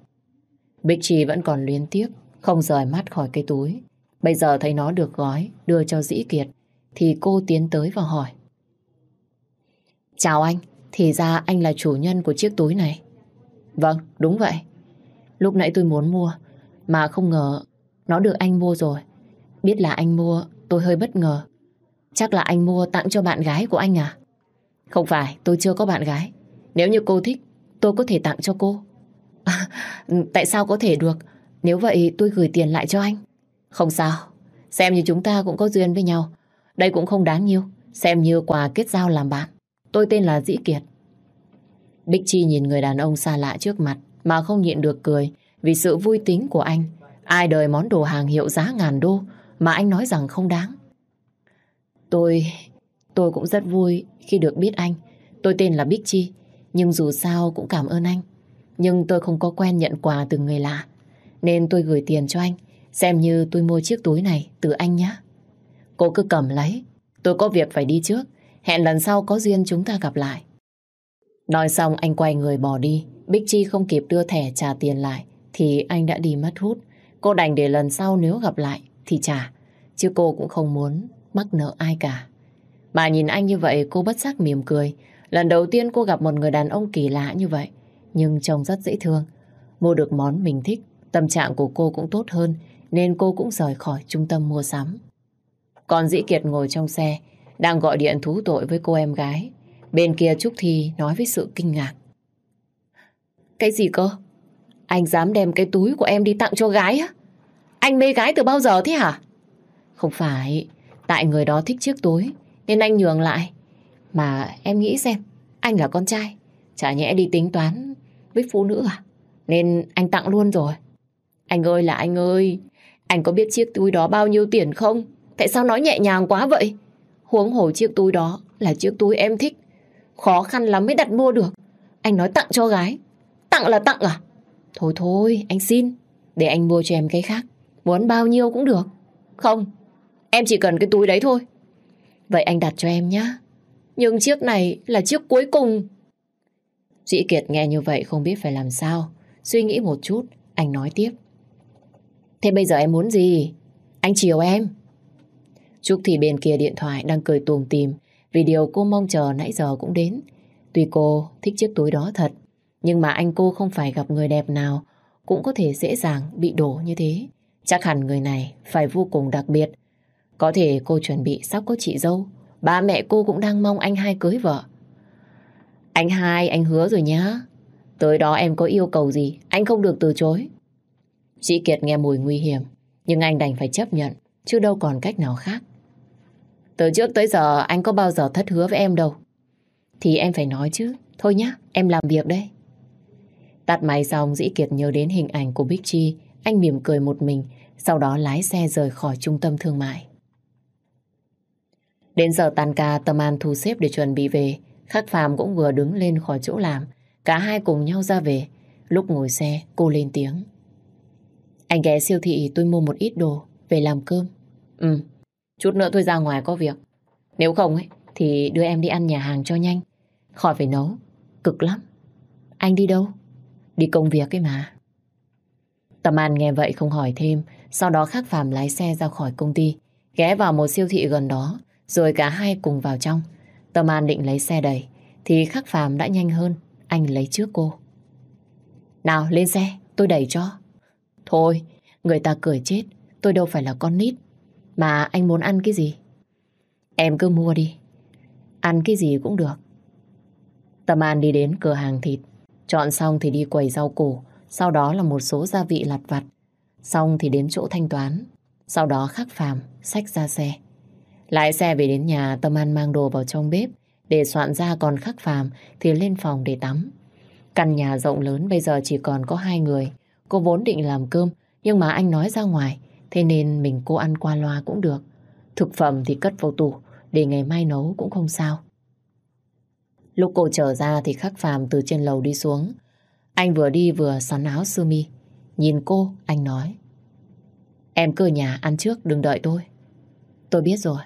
Speaker 1: Bích Chi vẫn còn liên tiếp, không rời mắt khỏi cái túi. Bây giờ thấy nó được gói, đưa cho Dĩ Kiệt, thì cô tiến tới và hỏi. Chào anh, thì ra anh là chủ nhân của chiếc túi này. Vâng, đúng vậy. Lúc nãy tôi muốn mua, mà không ngờ nó được anh mua rồi. Biết là anh mua, tôi hơi bất ngờ. Chắc là anh mua tặng cho bạn gái của anh à? Không phải, tôi chưa có bạn gái. Nếu như cô thích, tôi có thể tặng cho cô. À, tại sao có thể được? Nếu vậy tôi gửi tiền lại cho anh. Không sao, xem như chúng ta cũng có duyên với nhau. Đây cũng không đáng nhiêu, xem như quà kết giao làm bạn. Tôi tên là Dĩ Kiệt. Bích Chi nhìn người đàn ông xa lạ trước mặt mà không nhịn được cười vì sự vui tính của anh. Ai đời món đồ hàng hiệu giá ngàn đô mà anh nói rằng không đáng. Tôi... tôi cũng rất vui khi được biết anh. Tôi tên là Bích Chi, nhưng dù sao cũng cảm ơn anh. Nhưng tôi không có quen nhận quà từ người lạ, nên tôi gửi tiền cho anh, xem như tôi mua chiếc túi này từ anh nhé. Cô cứ cầm lấy, tôi có việc phải đi trước, hẹn lần sau có duyên chúng ta gặp lại. Nói xong anh quay người bỏ đi, Bích Chi không kịp đưa thẻ trả tiền lại, thì anh đã đi mất hút. Cô đành để lần sau nếu gặp lại thì trả, chứ cô cũng không muốn mắc nợ ai cả. bà nhìn anh như vậy cô bất giác mỉm cười. Lần đầu tiên cô gặp một người đàn ông kỳ lạ như vậy, nhưng trông rất dễ thương. Mua được món mình thích, tâm trạng của cô cũng tốt hơn, nên cô cũng rời khỏi trung tâm mua sắm. Còn Dĩ Kiệt ngồi trong xe, đang gọi điện thú tội với cô em gái. Bên kia Trúc Thi nói với sự kinh ngạc. Cái gì cơ? Anh dám đem cái túi của em đi tặng cho gái á? Anh mê gái từ bao giờ thế hả? Không phải, tại người đó thích chiếc túi, nên anh nhường lại. Mà em nghĩ xem, anh là con trai, chả nhẽ đi tính toán với phụ nữ à? Nên anh tặng luôn rồi. Anh ơi là anh ơi, anh có biết chiếc túi đó bao nhiêu tiền không? Tại sao nói nhẹ nhàng quá vậy? Huống hồ chiếc túi đó là chiếc túi em thích. Khó khăn lắm mới đặt mua được. Anh nói tặng cho gái. Tặng là tặng à? Thôi thôi, anh xin. Để anh mua cho em cái khác. Muốn bao nhiêu cũng được. Không, em chỉ cần cái túi đấy thôi. Vậy anh đặt cho em nhé. Nhưng chiếc này là chiếc cuối cùng. Dĩ Kiệt nghe như vậy không biết phải làm sao. Suy nghĩ một chút, anh nói tiếp. Thế bây giờ em muốn gì? Anh chiều em. Trúc thì bên kia điện thoại đang cười tùm tìm vì điều cô mong chờ nãy giờ cũng đến. Tuy cô thích chiếc túi đó thật, nhưng mà anh cô không phải gặp người đẹp nào cũng có thể dễ dàng bị đổ như thế. Chắc hẳn người này phải vô cùng đặc biệt. Có thể cô chuẩn bị sắp có chị dâu. Ba mẹ cô cũng đang mong anh hai cưới vợ. Anh hai, anh hứa rồi nhá. Tới đó em có yêu cầu gì, anh không được từ chối. Chị Kiệt nghe mùi nguy hiểm, nhưng anh đành phải chấp nhận, chứ đâu còn cách nào khác. Từ trước tới giờ anh có bao giờ thất hứa với em đâu. Thì em phải nói chứ. Thôi nhá, em làm việc đây. Tắt máy xong Dĩ Kiệt nhớ đến hình ảnh của Bích Chi. Anh mỉm cười một mình, sau đó lái xe rời khỏi trung tâm thương mại. Đến giờ tan ca, Tâm An thu xếp để chuẩn bị về. Khắc Phàm cũng vừa đứng lên khỏi chỗ làm. Cả hai cùng nhau ra về. Lúc ngồi xe, cô lên tiếng. Anh ghé siêu thị tôi mua một ít đồ, về làm cơm. Ừ, chút nữa tôi ra ngoài có việc. Nếu không ấy, thì đưa em đi ăn nhà hàng cho nhanh. Khỏi phải nấu, cực lắm. Anh đi đâu? Đi công việc ấy mà. Tâm An nghe vậy không hỏi thêm, sau đó Khắc Phàm lái xe ra khỏi công ty, ghé vào một siêu thị gần đó, rồi cả hai cùng vào trong. Tâm An định lấy xe đẩy, thì Khắc Phàm đã nhanh hơn, anh lấy trước cô. Nào, lên xe, tôi đẩy cho. Thôi, người ta cười chết, tôi đâu phải là con nít. Mà anh muốn ăn cái gì? Em cứ mua đi. Ăn cái gì cũng được. Tâm An đi đến cửa hàng thịt, chọn xong thì đi quầy rau củ, sau đó là một số gia vị lặt vặt. Xong thì đến chỗ thanh toán, sau đó khắc phàm, xách ra xe. Lái xe về đến nhà, Tâm An mang đồ vào trong bếp, để soạn ra còn khắc phàm thì lên phòng để tắm. Căn nhà rộng lớn bây giờ chỉ còn có hai người. Cô vốn định làm cơm, nhưng mà anh nói ra ngoài, thế nên mình cô ăn qua loa cũng được. Thực phẩm thì cất vào tủ, để ngày mai nấu cũng không sao. Lúc cô trở ra thì khắc phàm từ trên lầu đi xuống. Anh vừa đi vừa sắn áo sơ mi. Nhìn cô, anh nói. Em cứ nhà ăn trước, đừng đợi tôi. Tôi biết rồi.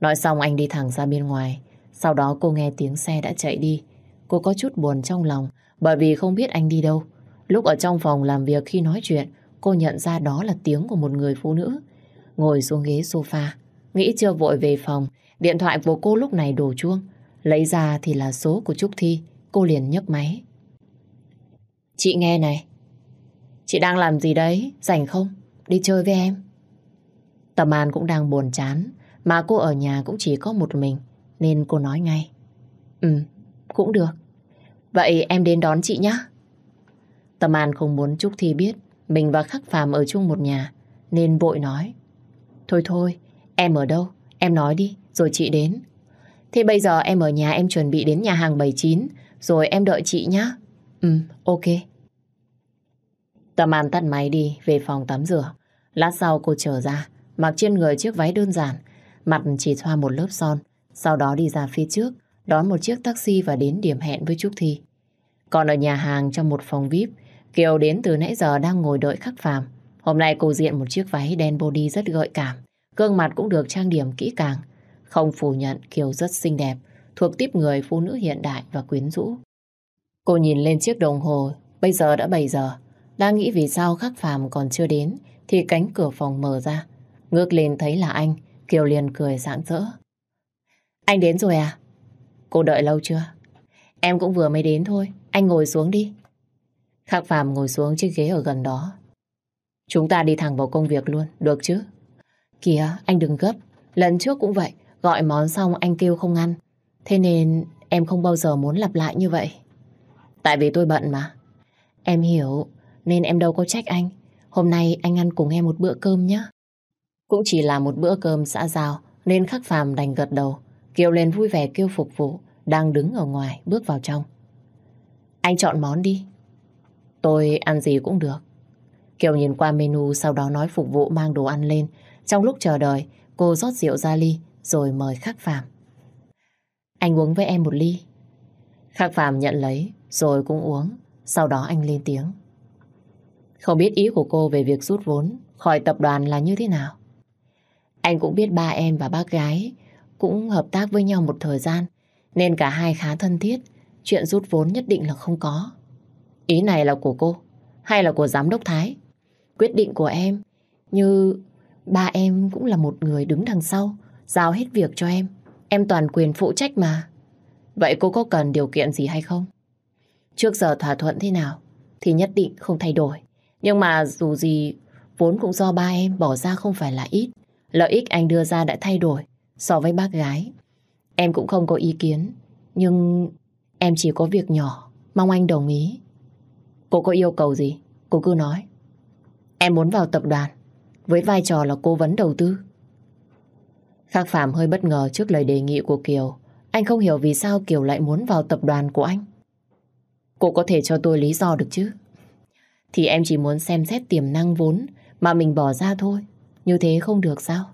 Speaker 1: Nói xong anh đi thẳng ra bên ngoài. Sau đó cô nghe tiếng xe đã chạy đi. Cô có chút buồn trong lòng bởi vì không biết anh đi đâu. Lúc ở trong phòng làm việc khi nói chuyện, cô nhận ra đó là tiếng của một người phụ nữ. Ngồi xuống ghế sofa, nghĩ chưa vội về phòng, điện thoại của cô lúc này đổ chuông. Lấy ra thì là số của Trúc Thi, cô liền nhấc máy. Chị nghe này, chị đang làm gì đấy, rảnh không? Đi chơi với em. Tầm An cũng đang buồn chán, mà cô ở nhà cũng chỉ có một mình, nên cô nói ngay. Ừ, cũng được. Vậy em đến đón chị nhé. Tâm An không muốn Trúc Thi biết mình và Khắc Phàm ở chung một nhà, nên vội nói. Thôi thôi, em ở đâu? Em nói đi, rồi chị đến. Thế bây giờ em ở nhà em chuẩn bị đến nhà hàng 79, rồi em đợi chị nhé. Ừ, ok. Tâm An tắt máy đi, về phòng tắm rửa. Lát sau cô trở ra, mặc trên người chiếc váy đơn giản, mặt chỉ thoa một lớp son, sau đó đi ra phía trước, đón một chiếc taxi và đến điểm hẹn với Trúc Thi. Còn ở nhà hàng trong một phòng VIP, Kiều đến từ nãy giờ đang ngồi đợi khắc phàm. Hôm nay cô diện một chiếc váy đen body rất gợi cảm, gương mặt cũng được trang điểm kỹ càng. Không phủ nhận Kiều rất xinh đẹp, thuộc tiếp người phụ nữ hiện đại và quyến rũ. Cô nhìn lên chiếc đồng hồ, bây giờ đã 7 giờ. Đang nghĩ vì sao khắc phàm còn chưa đến, thì cánh cửa phòng mở ra. Ngước lên thấy là anh, Kiều liền cười rạng rỡ. Anh đến rồi à? Cô đợi lâu chưa? Em cũng vừa mới đến thôi, anh ngồi xuống đi. Khắc phàm ngồi xuống chiếc ghế ở gần đó. Chúng ta đi thẳng vào công việc luôn, được chứ? Kìa, anh đừng gấp. Lần trước cũng vậy, gọi món xong anh kêu không ăn. Thế nên em không bao giờ muốn lặp lại như vậy. Tại vì tôi bận mà. Em hiểu, nên em đâu có trách anh. Hôm nay anh ăn cùng em một bữa cơm nhé. Cũng chỉ là một bữa cơm xã giao, nên khắc phàm đành gật đầu. Kiều lên vui vẻ kêu phục vụ, đang đứng ở ngoài, bước vào trong. Anh chọn món đi. Tôi ăn gì cũng được. Kiều nhìn qua menu sau đó nói phục vụ mang đồ ăn lên. Trong lúc chờ đợi, cô rót rượu ra ly rồi mời Khắc Phạm. Anh uống với em một ly. Khắc Phạm nhận lấy, rồi cũng uống. Sau đó anh lên tiếng. Không biết ý của cô về việc rút vốn khỏi tập đoàn là như thế nào. Anh cũng biết ba em và bác gái cũng hợp tác với nhau một thời gian, nên cả hai khá thân thiết. Chuyện rút vốn nhất định là không có. Ý này là của cô hay là của giám đốc Thái? Quyết định của em, như ba em cũng là một người đứng đằng sau giao hết việc cho em. Em toàn quyền phụ trách mà. Vậy cô có cần điều kiện gì hay không? Trước giờ thỏa thuận thế nào thì nhất định không thay đổi. Nhưng mà dù gì, vốn cũng do ba em bỏ ra không phải là ít. Lợi ích anh đưa ra đã thay đổi so với bác gái. Em cũng không có ý kiến, nhưng em chỉ có việc nhỏ, mong anh đồng ý. Cô có yêu cầu gì? Cô cứ nói. Em muốn vào tập đoàn, với vai trò là cố vấn đầu tư. Khác Phạm hơi bất ngờ trước lời đề nghị của Kiều. Anh không hiểu vì sao Kiều lại muốn vào tập đoàn của anh. Cô có thể cho tôi lý do được chứ? Thì em chỉ muốn xem xét tiềm năng vốn mà mình bỏ ra thôi. Như thế không được sao?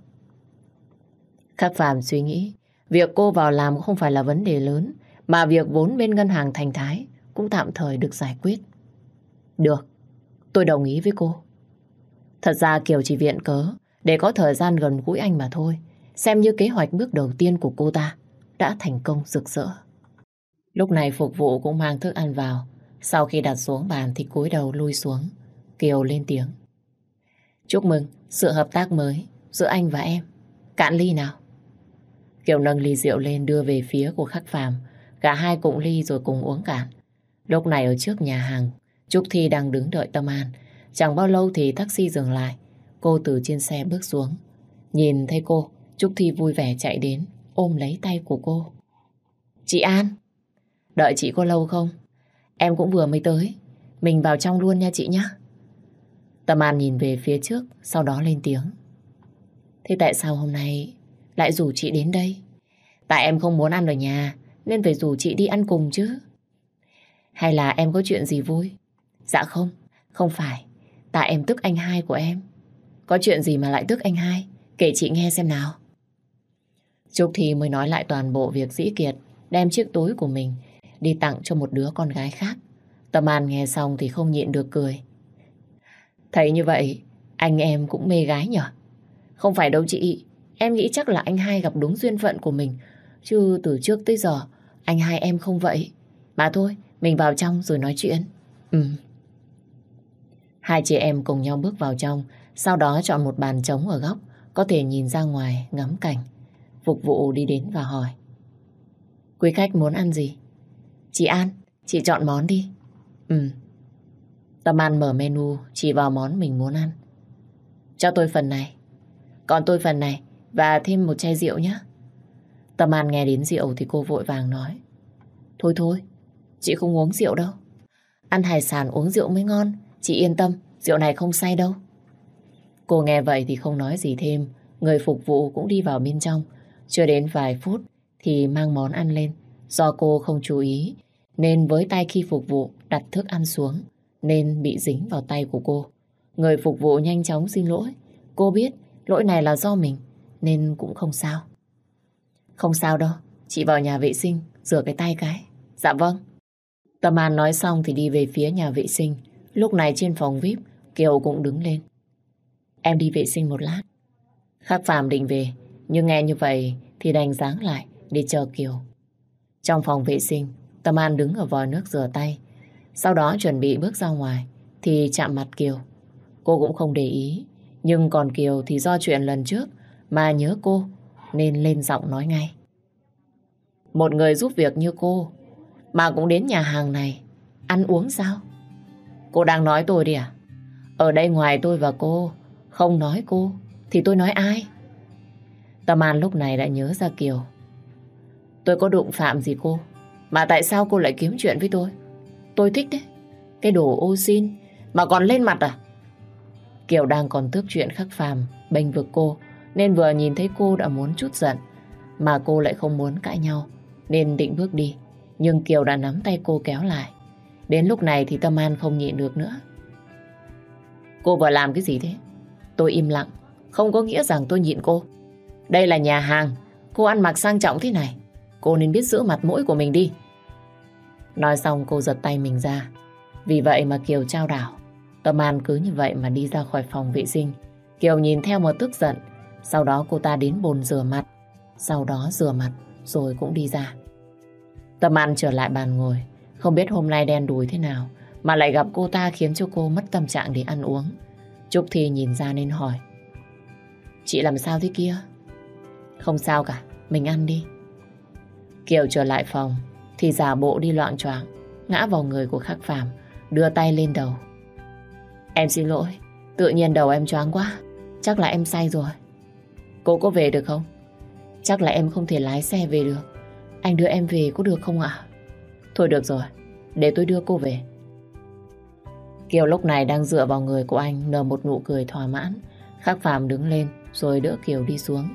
Speaker 1: Khắc Phạm suy nghĩ, việc cô vào làm không phải là vấn đề lớn, mà việc vốn bên ngân hàng Thành Thái cũng tạm thời được giải quyết. Được, tôi đồng ý với cô. Thật ra Kiều chỉ viện cớ để có thời gian gần gũi anh mà thôi, xem như kế hoạch bước đầu tiên của cô ta đã thành công rực rỡ. Lúc này phục vụ cũng mang thức ăn vào, sau khi đặt xuống bàn thì cúi đầu lui xuống. Kiều lên tiếng. Chúc mừng sự hợp tác mới giữa anh và em. Cạn ly nào. Kiều nâng ly rượu lên đưa về phía của khắc phàm. Cả hai cùng ly rồi cùng uống cạn. Lúc này ở trước nhà hàng, Trúc Thi đang đứng đợi Tâm An. Chẳng bao lâu thì taxi dừng lại. Cô từ trên xe bước xuống. Nhìn thấy cô, Trúc Thi vui vẻ chạy đến, ôm lấy tay của cô. Chị An, đợi chị có lâu không? Em cũng vừa mới tới. Mình vào trong luôn nha chị nhé. Tâm An nhìn về phía trước, sau đó lên tiếng. Thế tại sao hôm nay lại rủ chị đến đây? Tại em không muốn ăn ở nhà, nên phải rủ chị đi ăn cùng chứ. Hay là em có chuyện gì vui? Dạ không, không phải. Tại em tức anh hai của em. Có chuyện gì mà lại tức anh hai? Kể chị nghe xem nào. Trúc Thi mới nói lại toàn bộ việc Dĩ Kiệt đem chiếc túi của mình đi tặng cho một đứa con gái khác. Tâm An nghe xong thì không nhịn được cười. Thấy như vậy, anh em cũng mê gái nhở? Không phải đâu chị, em nghĩ chắc là anh hai gặp đúng duyên phận của mình. Chứ từ trước tới giờ, anh hai em không vậy. Mà thôi, mình vào trong rồi nói chuyện. Ừ. Hai chị em cùng nhau bước vào trong, sau đó chọn một bàn trống ở góc, có thể nhìn ra ngoài, ngắm cảnh. Phục vụ đi đến và hỏi. Quý khách muốn ăn gì? Chị An, chị chọn món đi. Ừ. Tâm An mở menu, chỉ vào món mình muốn ăn. Cho tôi phần này. Còn tôi phần này, và thêm một chai rượu nhé. Tâm An nghe đến rượu thì cô vội vàng nói. Thôi thôi, chị không uống rượu đâu. Ăn hải sản uống rượu mới ngon. Chị yên tâm, rượu này không say đâu. Cô nghe vậy thì không nói gì thêm. Người phục vụ cũng đi vào bên trong. Chưa đến vài phút thì mang món ăn lên. Do cô không chú ý nên với tay khi phục vụ đặt thức ăn xuống nên bị dính vào tay của cô. Người phục vụ nhanh chóng xin lỗi. Cô biết lỗi này là do mình nên cũng không sao. Không sao đâu, chị vào nhà vệ sinh rửa cái tay cái. Dạ vâng. Tâm An nói xong thì đi về phía nhà vệ sinh. Lúc này trên phòng VIP, Kiều cũng đứng lên. Em đi vệ sinh một lát. Khắc Phạm định về, nhưng nghe như vậy thì đành dáng lại để chờ Kiều. Trong phòng vệ sinh, Tâm An đứng ở vòi nước rửa tay. Sau đó chuẩn bị bước ra ngoài thì chạm mặt Kiều. Cô cũng không để ý. Nhưng còn Kiều thì do chuyện lần trước mà nhớ cô nên lên giọng nói ngay. Một người giúp việc như cô mà cũng đến nhà hàng này ăn uống sao? Cô đang nói tôi đi à? Ở đây ngoài tôi và cô không nói cô thì tôi nói ai? Tâm An lúc này đã nhớ ra Kiều. Tôi có đụng phạm gì cô? Mà tại sao cô lại kiếm chuyện với tôi? Tôi thích đấy. Cái đồ ô xin mà còn lên mặt à? Kiều đang còn tước chuyện khắc phàm, bênh vực cô, nên vừa nhìn thấy cô đã muốn chút giận. Mà cô lại không muốn cãi nhau, nên định bước đi. Nhưng Kiều đã nắm tay cô kéo lại. Đến lúc này thì Tâm An không nhịn được nữa. Cô vừa làm cái gì thế? Tôi im lặng, không có nghĩa rằng tôi nhịn cô. Đây là nhà hàng, cô ăn mặc sang trọng thế này. Cô nên biết giữ mặt mũi của mình đi. Nói xong cô giật tay mình ra. Vì vậy mà Kiều trao đảo. Tâm An cứ như vậy mà đi ra khỏi phòng vệ sinh. Kiều nhìn theo mà tức giận. Sau đó cô ta đến bồn rửa mặt. Sau đó rửa mặt rồi cũng đi ra. Tâm An trở lại bàn ngồi. Không biết hôm nay đen đùi thế nào mà lại gặp cô ta khiến cho cô mất tâm trạng để ăn uống. Trúc Thi nhìn ra nên hỏi. Chị làm sao thế kia? Không sao cả, mình ăn đi. Kiều trở lại phòng thì giả bộ đi loạn choạng ngã vào người của Khắc Phàm đưa tay lên đầu. Em xin lỗi, tự nhiên đầu em choáng quá. Chắc là em say rồi. Cô có về được không? Chắc là em không thể lái xe về được. Anh đưa em về có được không ạ? Thôi được rồi, để tôi đưa cô về. Kiều lúc này đang dựa vào người của anh nở một nụ cười thỏa mãn. Khắc Phạm đứng lên rồi đỡ Kiều đi xuống.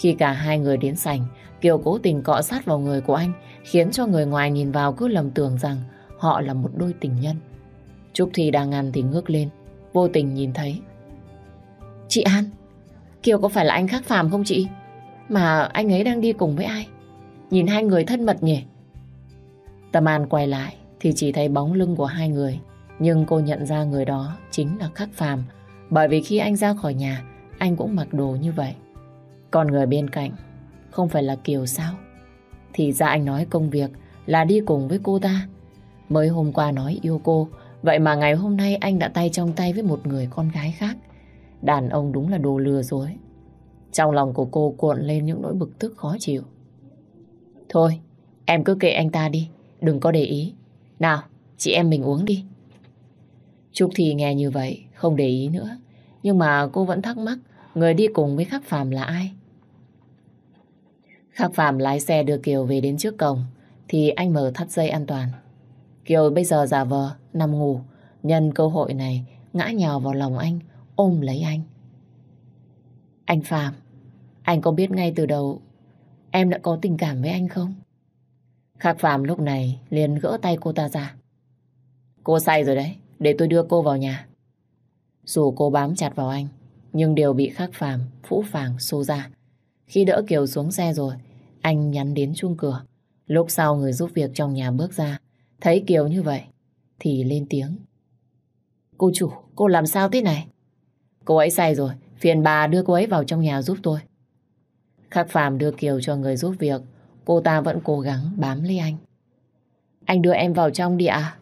Speaker 1: Khi cả hai người đến sảnh, Kiều cố tình cọ sát vào người của anh khiến cho người ngoài nhìn vào cứ lầm tưởng rằng họ là một đôi tình nhân. Trúc Thi đang ăn thì ngước lên, vô tình nhìn thấy. Chị An, Kiều có phải là anh Khắc Phạm không chị? Mà anh ấy đang đi cùng với ai? Nhìn hai người thân mật nhỉ? Tâm An quay lại thì chỉ thấy bóng lưng của hai người. Nhưng cô nhận ra người đó chính là Khắc Phạm. Bởi vì khi anh ra khỏi nhà, anh cũng mặc đồ như vậy. Còn người bên cạnh không phải là Kiều sao? Thì ra anh nói công việc là đi cùng với cô ta. Mới hôm qua nói yêu cô, vậy mà ngày hôm nay anh đã tay trong tay với một người con gái khác. Đàn ông đúng là đồ lừa dối. Trong lòng của cô cuộn lên những nỗi bực tức khó chịu. Thôi, em cứ kệ anh ta đi, đừng có để ý. Nào, chị em mình uống đi. Trúc thì nghe như vậy, không để ý nữa. Nhưng mà cô vẫn thắc mắc, người đi cùng với Khắc phàm là ai? Khắc Phạm lái xe đưa Kiều về đến trước cổng, thì anh mở thắt dây an toàn. Kiều bây giờ giả vờ, nằm ngủ, nhân cơ hội này ngã nhào vào lòng anh, ôm lấy anh. Anh Phạm, anh có biết ngay từ đầu em đã có tình cảm với anh không? Khắc Phạm lúc này liền gỡ tay cô ta ra. Cô say rồi đấy, để tôi đưa cô vào nhà. Dù cô bám chặt vào anh, nhưng đều bị Khắc Phạm phũ phàng xô ra. Khi đỡ Kiều xuống xe rồi, anh nhắn đến chuông cửa. Lúc sau người giúp việc trong nhà bước ra, thấy Kiều như vậy, thì lên tiếng. Cô chủ, cô làm sao thế này? Cô ấy say rồi, phiền bà đưa cô ấy vào trong nhà giúp tôi. Khắc Phạm đưa Kiều cho người giúp việc, cô ta vẫn cố gắng bám lấy anh. Anh đưa em vào trong đi ạ.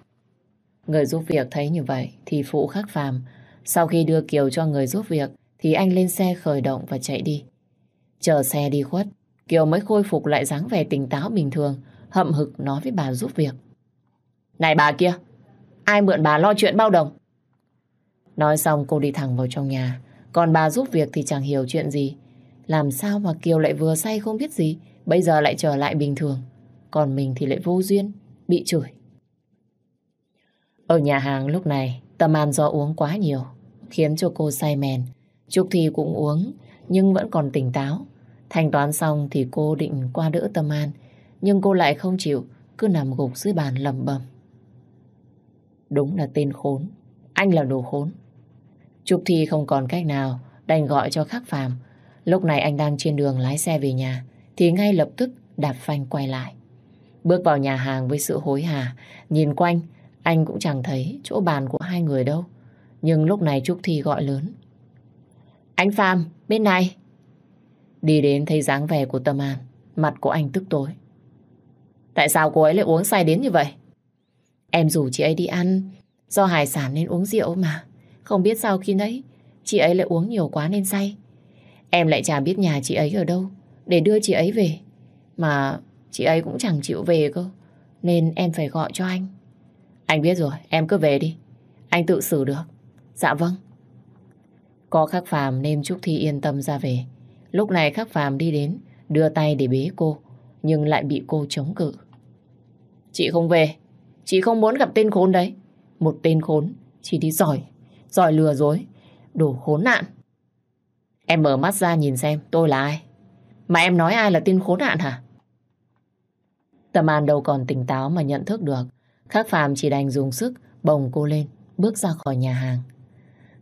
Speaker 1: Người giúp việc thấy như vậy thì phụ Khắc Phạm. Sau khi đưa Kiều cho người giúp việc thì anh lên xe khởi động và chạy đi. Chờ xe đi khuất, Kiều mới khôi phục lại dáng vẻ tỉnh táo bình thường, hậm hực nói với bà giúp việc. Này bà kia, ai mượn bà lo chuyện bao đồng? Nói xong cô đi thẳng vào trong nhà, còn bà giúp việc thì chẳng hiểu chuyện gì. Làm sao mà Kiều lại vừa say không biết gì, bây giờ lại trở lại bình thường. Còn mình thì lại vô duyên, bị chửi. Ở nhà hàng lúc này, Tâm An do uống quá nhiều, khiến cho cô say mèn. Trúc Thi cũng uống, nhưng vẫn còn tỉnh táo. Thanh toán xong thì cô định qua đỡ Tâm An, nhưng cô lại không chịu, cứ nằm gục dưới bàn lầm bầm. Đúng là tên khốn, anh là đồ khốn. Trúc Thi không còn cách nào, đành gọi cho Khắc Phàm. Lúc này anh đang trên đường lái xe về nhà, thì ngay lập tức đạp phanh quay lại. Bước vào nhà hàng với sự hối hả, nhìn quanh, anh cũng chẳng thấy chỗ bàn của hai người đâu. Nhưng lúc này Trúc Thi gọi lớn. Anh Phạm, bên này. Đi đến thấy dáng vẻ của Tâm An, mặt của anh tức tối. Tại sao cô ấy lại uống say đến như vậy? Em rủ chị ấy đi ăn, do hải sản nên uống rượu mà. Không biết sao khi nãy chị ấy lại uống nhiều quá nên say. Em lại chả biết nhà chị ấy ở đâu, để đưa chị ấy về. Mà chị ấy cũng chẳng chịu về cơ, nên em phải gọi cho anh. Anh biết rồi, em cứ về đi. Anh tự xử được. Dạ vâng. Có khắc phàm nên Trúc Thi yên tâm ra về. Lúc này khắc phàm đi đến, đưa tay để bế cô, nhưng lại bị cô chống cự. Chị không về, chị không muốn gặp tên khốn đấy. Một tên khốn, chỉ đi giỏi, giỏi lừa dối, đồ khốn nạn. Em mở mắt ra nhìn xem tôi là ai. Mà em nói ai là tên khốn nạn hả? Tâm An đâu còn tỉnh táo mà nhận thức được. Khắc phàm chỉ đành dùng sức bồng cô lên, bước ra khỏi nhà hàng.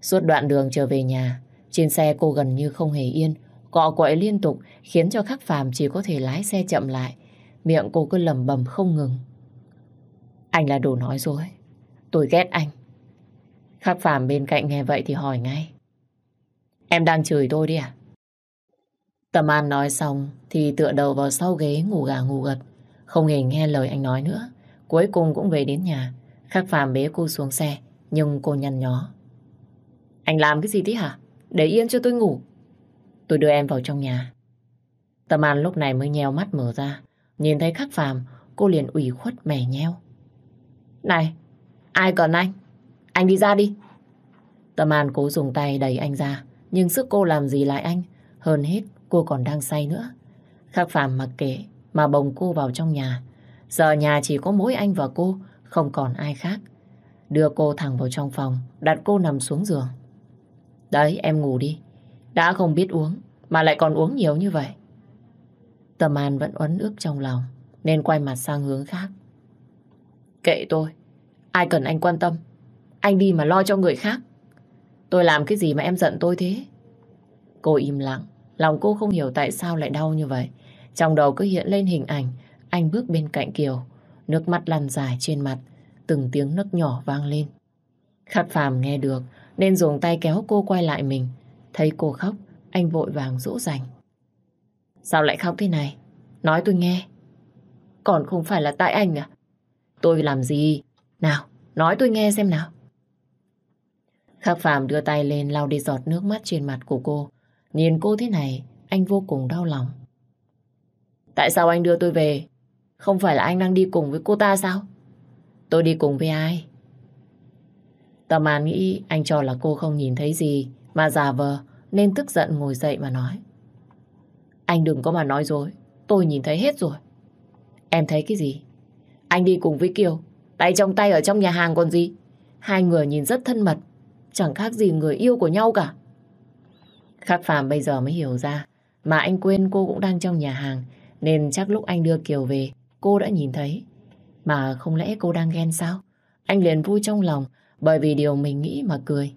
Speaker 1: Suốt đoạn đường trở về nhà, trên xe cô gần như không hề yên, cọ quậy liên tục, khiến cho Khắc phàm chỉ có thể lái xe chậm lại. Miệng cô cứ lầm bầm không ngừng. Anh là đồ nói dối. Tôi ghét anh. Khắc phàm bên cạnh nghe vậy thì hỏi ngay. Em đang chửi tôi đi à? Tâm An nói xong thì tựa đầu vào sau ghế ngủ gà ngủ gật. Không hề nghe lời anh nói nữa. Cuối cùng cũng về đến nhà. Khắc phàm bế cô xuống xe, nhưng cô nhăn nhó. Anh làm cái gì thế hả? Để yên cho tôi ngủ. Tôi đưa em vào trong nhà. Tâm An lúc này mới nheo mắt mở ra. Nhìn thấy Khắc phàm cô liền ủy khuất mẻ nheo. Này, Ai cần anh? Anh đi ra đi. Tâm An cố dùng tay đẩy anh ra, nhưng sức cô làm gì lại anh. Hơn hết, cô còn đang say nữa. Khắc phàm mặc kệ, mà bồng cô vào trong nhà. Giờ nhà chỉ có mỗi anh và cô, không còn ai khác. Đưa cô thẳng vào trong phòng, đặt cô nằm xuống giường. Đấy, em ngủ đi. Đã không biết uống, mà lại còn uống nhiều như vậy. Tâm An vẫn uấn ức trong lòng, nên quay mặt sang hướng khác. Kệ tôi, ai cần anh quan tâm. Anh đi mà lo cho người khác. Tôi làm cái gì mà em giận tôi thế? Cô im lặng, lòng cô không hiểu tại sao lại đau như vậy. Trong đầu cứ hiện lên hình ảnh anh bước bên cạnh Kiều, nước mắt lăn dài trên mặt, từng tiếng nấc nhỏ vang lên. Khắc phàm nghe được nên dùng tay kéo cô quay lại mình. Thấy cô khóc, anh vội vàng dỗ dành. Sao lại khóc thế này? Nói tôi nghe. Còn không phải là tại anh à? Tôi làm gì? Nào, nói tôi nghe xem nào. Khắc Phạm đưa tay lên lau đi giọt nước mắt trên mặt của cô. Nhìn cô thế này, anh vô cùng đau lòng. Tại sao anh đưa tôi về? Không phải là anh đang đi cùng với cô ta sao? Tôi đi cùng với ai? Tâm An nghĩ anh cho là cô không nhìn thấy gì mà giả vờ nên tức giận ngồi dậy mà nói. Anh đừng có mà nói dối. Tôi nhìn thấy hết rồi. Em thấy cái gì? Anh đi cùng với Kiều. Tay trong tay ở trong nhà hàng còn gì? Hai người nhìn rất thân mật. Chẳng khác gì người yêu của nhau cả. Khắc Phạm bây giờ mới hiểu ra. Mà anh quên cô cũng đang trong nhà hàng. Nên chắc lúc anh đưa Kiều về, cô đã nhìn thấy. Mà không lẽ cô đang ghen sao? Anh liền vui trong lòng bởi vì điều mình nghĩ mà cười.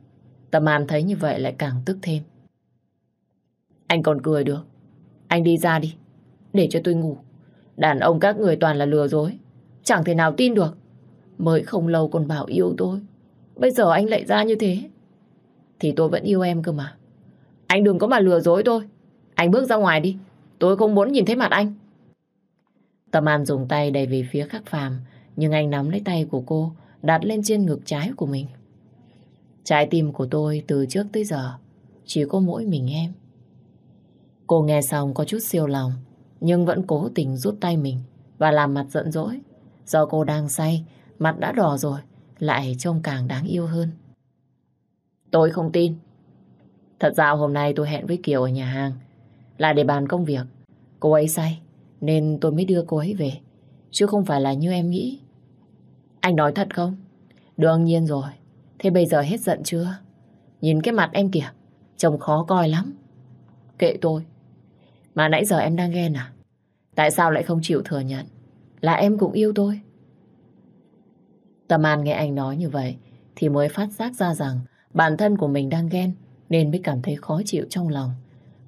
Speaker 1: Tâm An thấy như vậy lại càng tức thêm. Anh còn cười được. Anh đi ra đi, để cho tôi ngủ. Đàn ông các người toàn là lừa dối. Chẳng thể nào tin được. Mới không lâu còn bảo yêu tôi. Bây giờ anh lại ra như thế. Thì tôi vẫn yêu em cơ mà. Anh đừng có mà lừa dối tôi. Anh bước ra ngoài đi. Tôi không muốn nhìn thấy mặt anh. Tâm An dùng tay đẩy về phía khắc phàm. Nhưng anh nắm lấy tay của cô đặt lên trên ngực trái của mình. Trái tim của tôi từ trước tới giờ chỉ có mỗi mình em. Cô nghe xong có chút siêu lòng nhưng vẫn cố tình rút tay mình và làm mặt giận dỗi. Do cô đang say, mặt đã đỏ rồi, lại trông càng đáng yêu hơn. Tôi không tin. Thật ra hôm nay tôi hẹn với Kiều ở nhà hàng là để bàn công việc. Cô ấy say, nên tôi mới đưa cô ấy về. Chứ không phải là như em nghĩ. Anh nói thật không? Đương nhiên rồi. Thế bây giờ hết giận chưa? Nhìn cái mặt em kìa, trông khó coi lắm. Kệ tôi. Mà nãy giờ em đang ghen à? Tại sao lại không chịu thừa nhận? Là em cũng yêu tôi. Tâm An nghe anh nói như vậy thì mới phát giác ra rằng bản thân của mình đang ghen nên mới cảm thấy khó chịu trong lòng.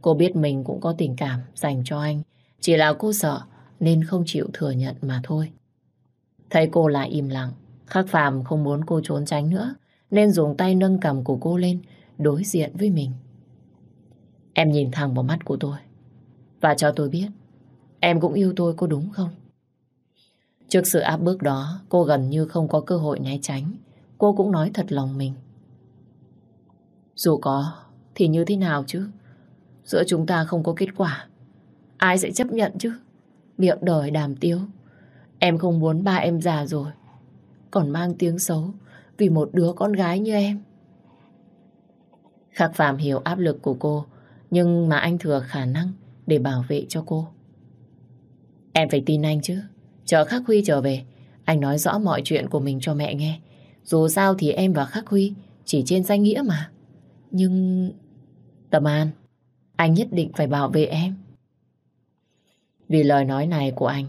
Speaker 1: Cô biết mình cũng có tình cảm dành cho anh. Chỉ là cô sợ nên không chịu thừa nhận mà thôi. Thấy cô lại im lặng, Khắc Phạm không muốn cô trốn tránh nữa nên dùng tay nâng cầm của cô lên đối diện với mình. Em nhìn thẳng vào mắt của tôi và cho tôi biết em cũng yêu tôi có đúng không? Trước sự áp bức đó, cô gần như không có cơ hội né tránh. Cô cũng nói thật lòng mình. Dù có, thì như thế nào chứ? Giữa chúng ta không có kết quả. Ai sẽ chấp nhận chứ? Miệng đời đàm tiếu. Em không muốn ba em già rồi. Còn mang tiếng xấu vì một đứa con gái như em. Khắc Phạm hiểu áp lực của cô, nhưng mà anh thừa khả năng để bảo vệ cho cô. Em phải tin anh chứ. Chờ Khắc Huy trở về, anh nói rõ mọi chuyện của mình cho mẹ nghe. Dù sao thì em và Khắc Huy chỉ trên danh nghĩa mà. Nhưng... Tâm An, anh nhất định phải bảo vệ em. Vì lời nói này của anh,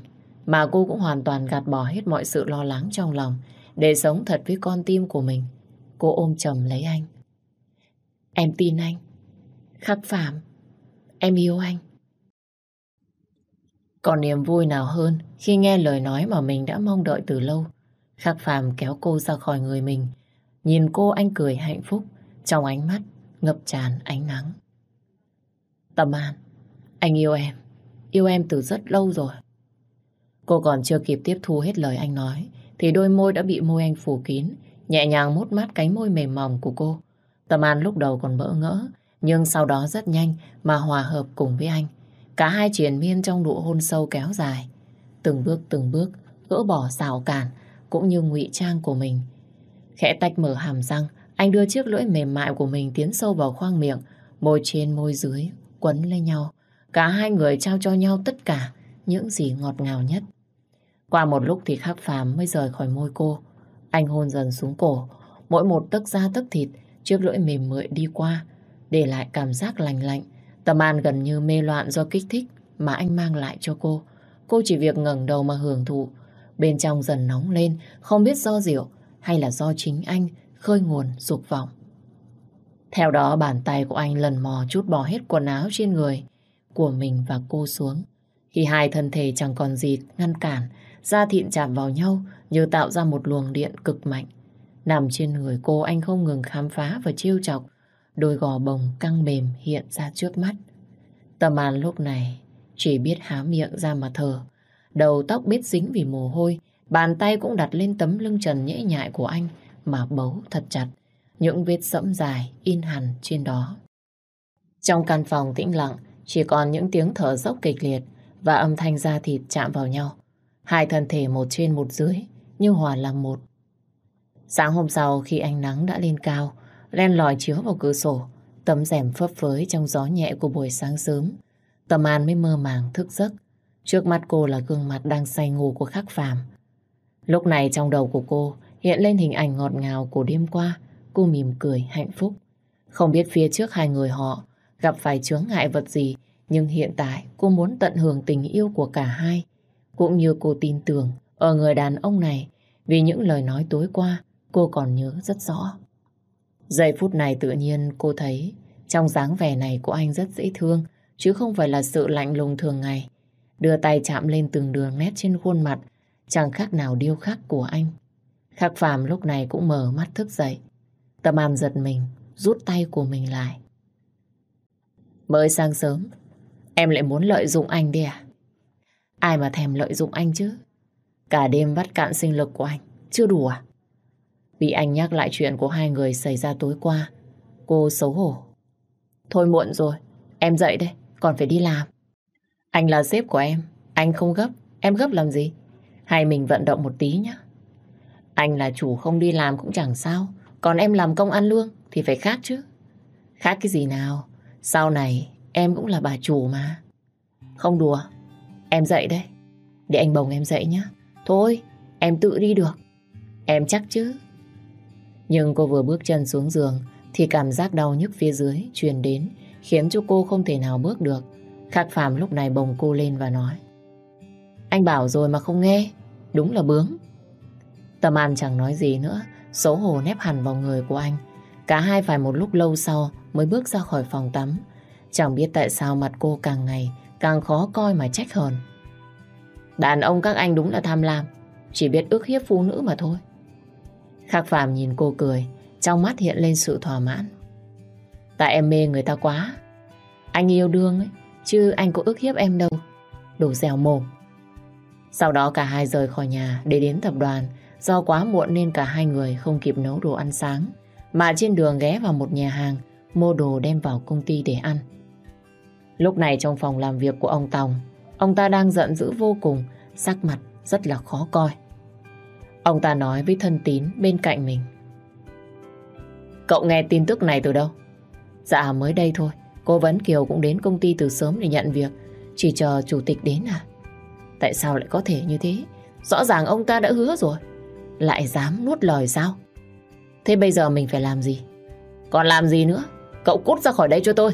Speaker 1: mà cô cũng hoàn toàn gạt bỏ hết mọi sự lo lắng trong lòng để sống thật với con tim của mình. Cô ôm chầm lấy anh. Em tin anh. Khắc Phạm, em yêu anh. Còn niềm vui nào hơn khi nghe lời nói mà mình đã mong đợi từ lâu. Khắc Phạm kéo cô ra khỏi người mình. Nhìn cô anh cười hạnh phúc, trong ánh mắt ngập tràn ánh nắng. Tâm An, anh yêu em, yêu em từ rất lâu rồi. Cô còn chưa kịp tiếp thu hết lời anh nói, thì đôi môi đã bị môi anh phủ kín, nhẹ nhàng mút mát cánh môi mềm mỏng của cô. Tâm An lúc đầu còn bỡ ngỡ, nhưng sau đó rất nhanh mà hòa hợp cùng với anh. Cả hai triển miên trong nụ hôn sâu kéo dài. Từng bước từng bước gỡ bỏ rào cản cũng như ngụy trang của mình. Khẽ tách mở hàm răng, anh đưa chiếc lưỡi mềm mại của mình tiến sâu vào khoang miệng, môi trên môi dưới, quấn lên nhau. Cả hai người trao cho nhau tất cả những gì ngọt ngào nhất. Qua một lúc thì khắc phàm mới rời khỏi môi cô. Anh hôn dần xuống cổ, mỗi một tấc da tấc thịt, chiếc lưỡi mềm mượi đi qua, để lại cảm giác lành lạnh. Tâm An gần như mê loạn do kích thích mà anh mang lại cho cô. Cô chỉ việc ngẩng đầu mà hưởng thụ. Bên trong dần nóng lên, không biết do rượu hay là do chính anh khơi nguồn dục vọng. Theo đó bàn tay của anh lần mò chút bỏ hết quần áo trên người của mình và cô xuống. Khi hai thân thể chẳng còn gì ngăn cản, da thịt chạm vào nhau như tạo ra một luồng điện cực mạnh. Nằm trên người cô anh không ngừng khám phá và chiêu chọc, đôi gò bồng căng mềm hiện ra trước mắt. Tâm An lúc này chỉ biết há miệng ra mà thở. Đầu tóc biết dính vì mồ hôi, bàn tay cũng đặt lên tấm lưng trần nhễ nhại của anh mà bấu thật chặt. Những vết sẫm dài in hẳn trên đó. Trong căn phòng tĩnh lặng, chỉ còn những tiếng thở dốc kịch liệt và âm thanh da thịt chạm vào nhau. Hai thân thể một trên một dưới, như hòa làm một. Sáng hôm sau khi ánh nắng đã lên cao, len lỏi chiếu vào cửa sổ, tấm rèm phấp phới trong gió nhẹ của buổi sáng sớm. Tâm An mới mơ màng thức giấc. Trước mắt cô là gương mặt đang say ngủ của khắc phàm. Lúc này trong đầu của cô hiện lên hình ảnh ngọt ngào của đêm qua. Cô mỉm cười hạnh phúc. Không biết phía trước hai người họ gặp phải chướng ngại vật gì, nhưng hiện tại cô muốn tận hưởng tình yêu của cả hai. Cũng như cô tin tưởng ở người đàn ông này vì những lời nói tối qua cô còn nhớ rất rõ. Giây phút này tự nhiên cô thấy trong dáng vẻ này của anh rất dễ thương chứ không phải là sự lạnh lùng thường ngày. Đưa tay chạm lên từng đường nét trên khuôn mặt chẳng khác nào điêu khắc của anh. Khắc phàm lúc này cũng mở mắt thức dậy. Tâm An giật mình, rút tay của mình lại. Mới sáng sớm, em lại muốn lợi dụng anh đi à? Ai mà thèm lợi dụng anh chứ? Cả đêm vắt cạn sinh lực của anh, chưa đủ à? Vì anh nhắc lại chuyện của hai người xảy ra tối qua, cô xấu hổ. Thôi muộn rồi, em dậy đây, còn phải đi làm. Anh là sếp của em, anh không gấp, em gấp làm gì? Hay mình vận động một tí nhé. Anh là chủ không đi làm cũng chẳng sao, còn em làm công ăn lương thì phải khác chứ. Khác cái gì nào? Sau này em cũng là bà chủ mà. Không đùa, em dậy đây. Để anh bồng em dậy nhé. Thôi, em tự đi được. Em chắc chứ. Nhưng cô vừa bước chân xuống giường thì cảm giác đau nhức phía dưới truyền đến khiến cho cô không thể nào bước được. Khắc Phạm lúc này bồng cô lên và nói Anh bảo rồi mà không nghe, đúng là bướng. Tâm An chẳng nói gì nữa, xấu hổ nép hẳn vào người của anh. Cả hai phải một lúc lâu sau mới bước ra khỏi phòng tắm. Chẳng biết tại sao mặt cô càng ngày càng khó coi mà trách hờn. Đàn ông các anh đúng là tham lam, chỉ biết ước hiếp phụ nữ mà thôi. Khắc Phạm nhìn cô cười, trong mắt hiện lên sự thỏa mãn. Tại em mê người ta quá. Anh yêu đương ấy, chứ anh có ước hiếp em đâu. Đồ dẻo mồm. Sau đó cả hai rời khỏi nhà để đến tập đoàn. Do quá muộn nên cả hai người không kịp nấu đồ ăn sáng. Mà trên đường ghé vào một nhà hàng, mua đồ đem vào công ty để ăn. Lúc này trong phòng làm việc của ông Tòng, ông ta đang giận dữ vô cùng, sắc mặt rất là khó coi. Ông ta nói với thân tín bên cạnh mình. Cậu nghe tin tức này từ đâu? Dạ mới đây thôi. Cô Vấn Kiều cũng đến công ty từ sớm để nhận việc. Chỉ chờ chủ tịch đến à? Tại sao lại có thể như thế? Rõ ràng ông ta đã hứa rồi. Lại dám nuốt lời sao? Thế bây giờ mình phải làm gì? Còn làm gì nữa? Cậu cút ra khỏi đây cho tôi.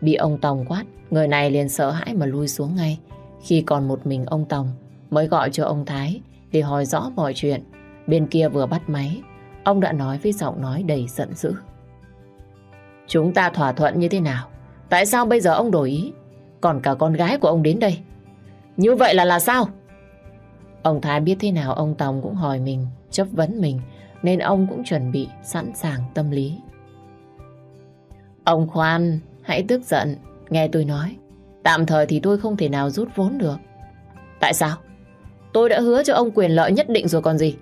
Speaker 1: Bị ông Tòng quát, người này liền sợ hãi mà lui xuống ngay. Khi còn một mình ông Tòng mới gọi cho ông Thái để hỏi rõ mọi chuyện. Bên kia vừa bắt máy, ông đã nói với giọng nói đầy giận dữ. Chúng ta thỏa thuận như thế nào? Tại sao bây giờ ông đổi ý? Còn cả con gái của ông đến đây. Như vậy là là sao? Ông Thái biết thế nào ông Tòng cũng hỏi mình, chấp vấn mình, nên ông cũng chuẩn bị sẵn sàng tâm lý. Ông khoan, hãy tức giận, nghe tôi nói. Tạm thời thì tôi không thể nào rút vốn được. Tại sao? Tôi đã hứa cho ông quyền lợi nhất định rồi còn gì.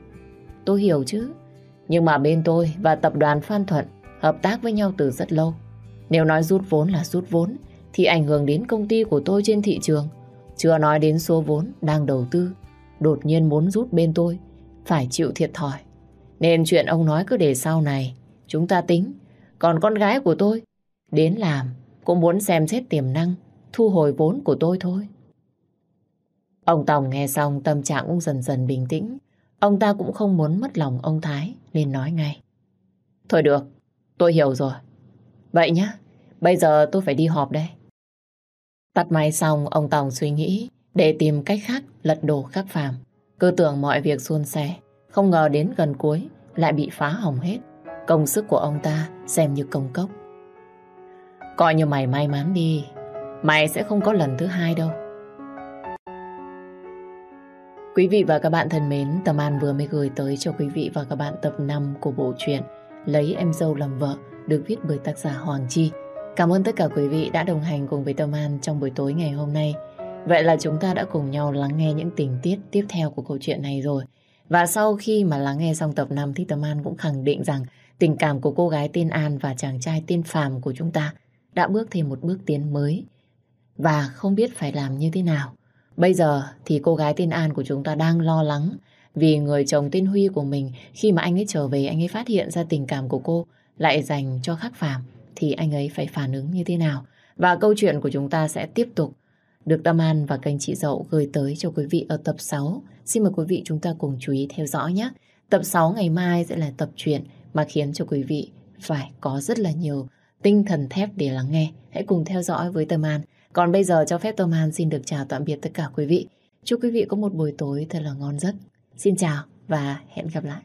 Speaker 1: Tôi hiểu chứ. Nhưng mà bên tôi và tập đoàn Phan Thuận hợp tác với nhau từ rất lâu. Nếu nói rút vốn là rút vốn, thì ảnh hưởng đến công ty của tôi trên thị trường. Chưa nói đến số vốn đang đầu tư. Đột nhiên muốn rút bên tôi, phải chịu thiệt thòi. Nên chuyện ông nói cứ để sau này, chúng ta tính. Còn con gái của tôi, đến làm cũng muốn xem xét tiềm năng, thu hồi vốn của tôi thôi. Ông Tòng nghe xong tâm trạng cũng dần dần bình tĩnh. Ông ta cũng không muốn mất lòng ông Thái nên nói ngay. Thôi được, tôi hiểu rồi. Vậy nhá, bây giờ tôi phải đi họp đây. Tắt máy xong, ông Tòng suy nghĩ để tìm cách khác lật đổ khắc phàm. Cứ tưởng mọi việc suôn sẻ, không ngờ đến gần cuối lại bị phá hỏng hết. Công sức của ông ta xem như công cốc. Coi như mày may mắn đi, mày sẽ không có lần thứ hai đâu. Quý vị và các bạn thân mến, Tâm An vừa mới gửi tới cho quý vị và các bạn tập 5 của bộ truyện Lấy em dâu làm vợ được viết bởi tác giả Hoàng Chi. Cảm ơn tất cả quý vị đã đồng hành cùng với Tâm An trong buổi tối ngày hôm nay. Vậy là chúng ta đã cùng nhau lắng nghe những tình tiết tiếp theo của câu chuyện này rồi. Và sau khi mà lắng nghe xong tập 5 thì Tâm An cũng khẳng định rằng tình cảm của cô gái tên An và chàng trai tên Phàm của chúng ta đã bước thêm một bước tiến mới và không biết phải làm như thế nào. Bây giờ thì cô gái tên An của chúng ta đang lo lắng vì người chồng tên Huy của mình, khi mà anh ấy trở về, anh ấy phát hiện ra tình cảm của cô lại dành cho khắc phàm, thì anh ấy phải phản ứng như thế nào. Và câu chuyện của chúng ta sẽ tiếp tục được Tâm An và kênh chị Dậu gửi tới cho quý vị ở tập 6. Xin mời quý vị chúng ta cùng chú ý theo dõi nhé. Tập 6 ngày mai sẽ là tập truyện mà khiến cho quý vị phải có rất là nhiều tinh thần thép để lắng nghe. Hãy cùng theo dõi với Tâm An. Còn bây giờ cho phép Tâm An xin được chào tạm biệt tất cả quý vị. Chúc quý vị có một buổi tối thật là ngon giấc. Xin chào và hẹn gặp lại.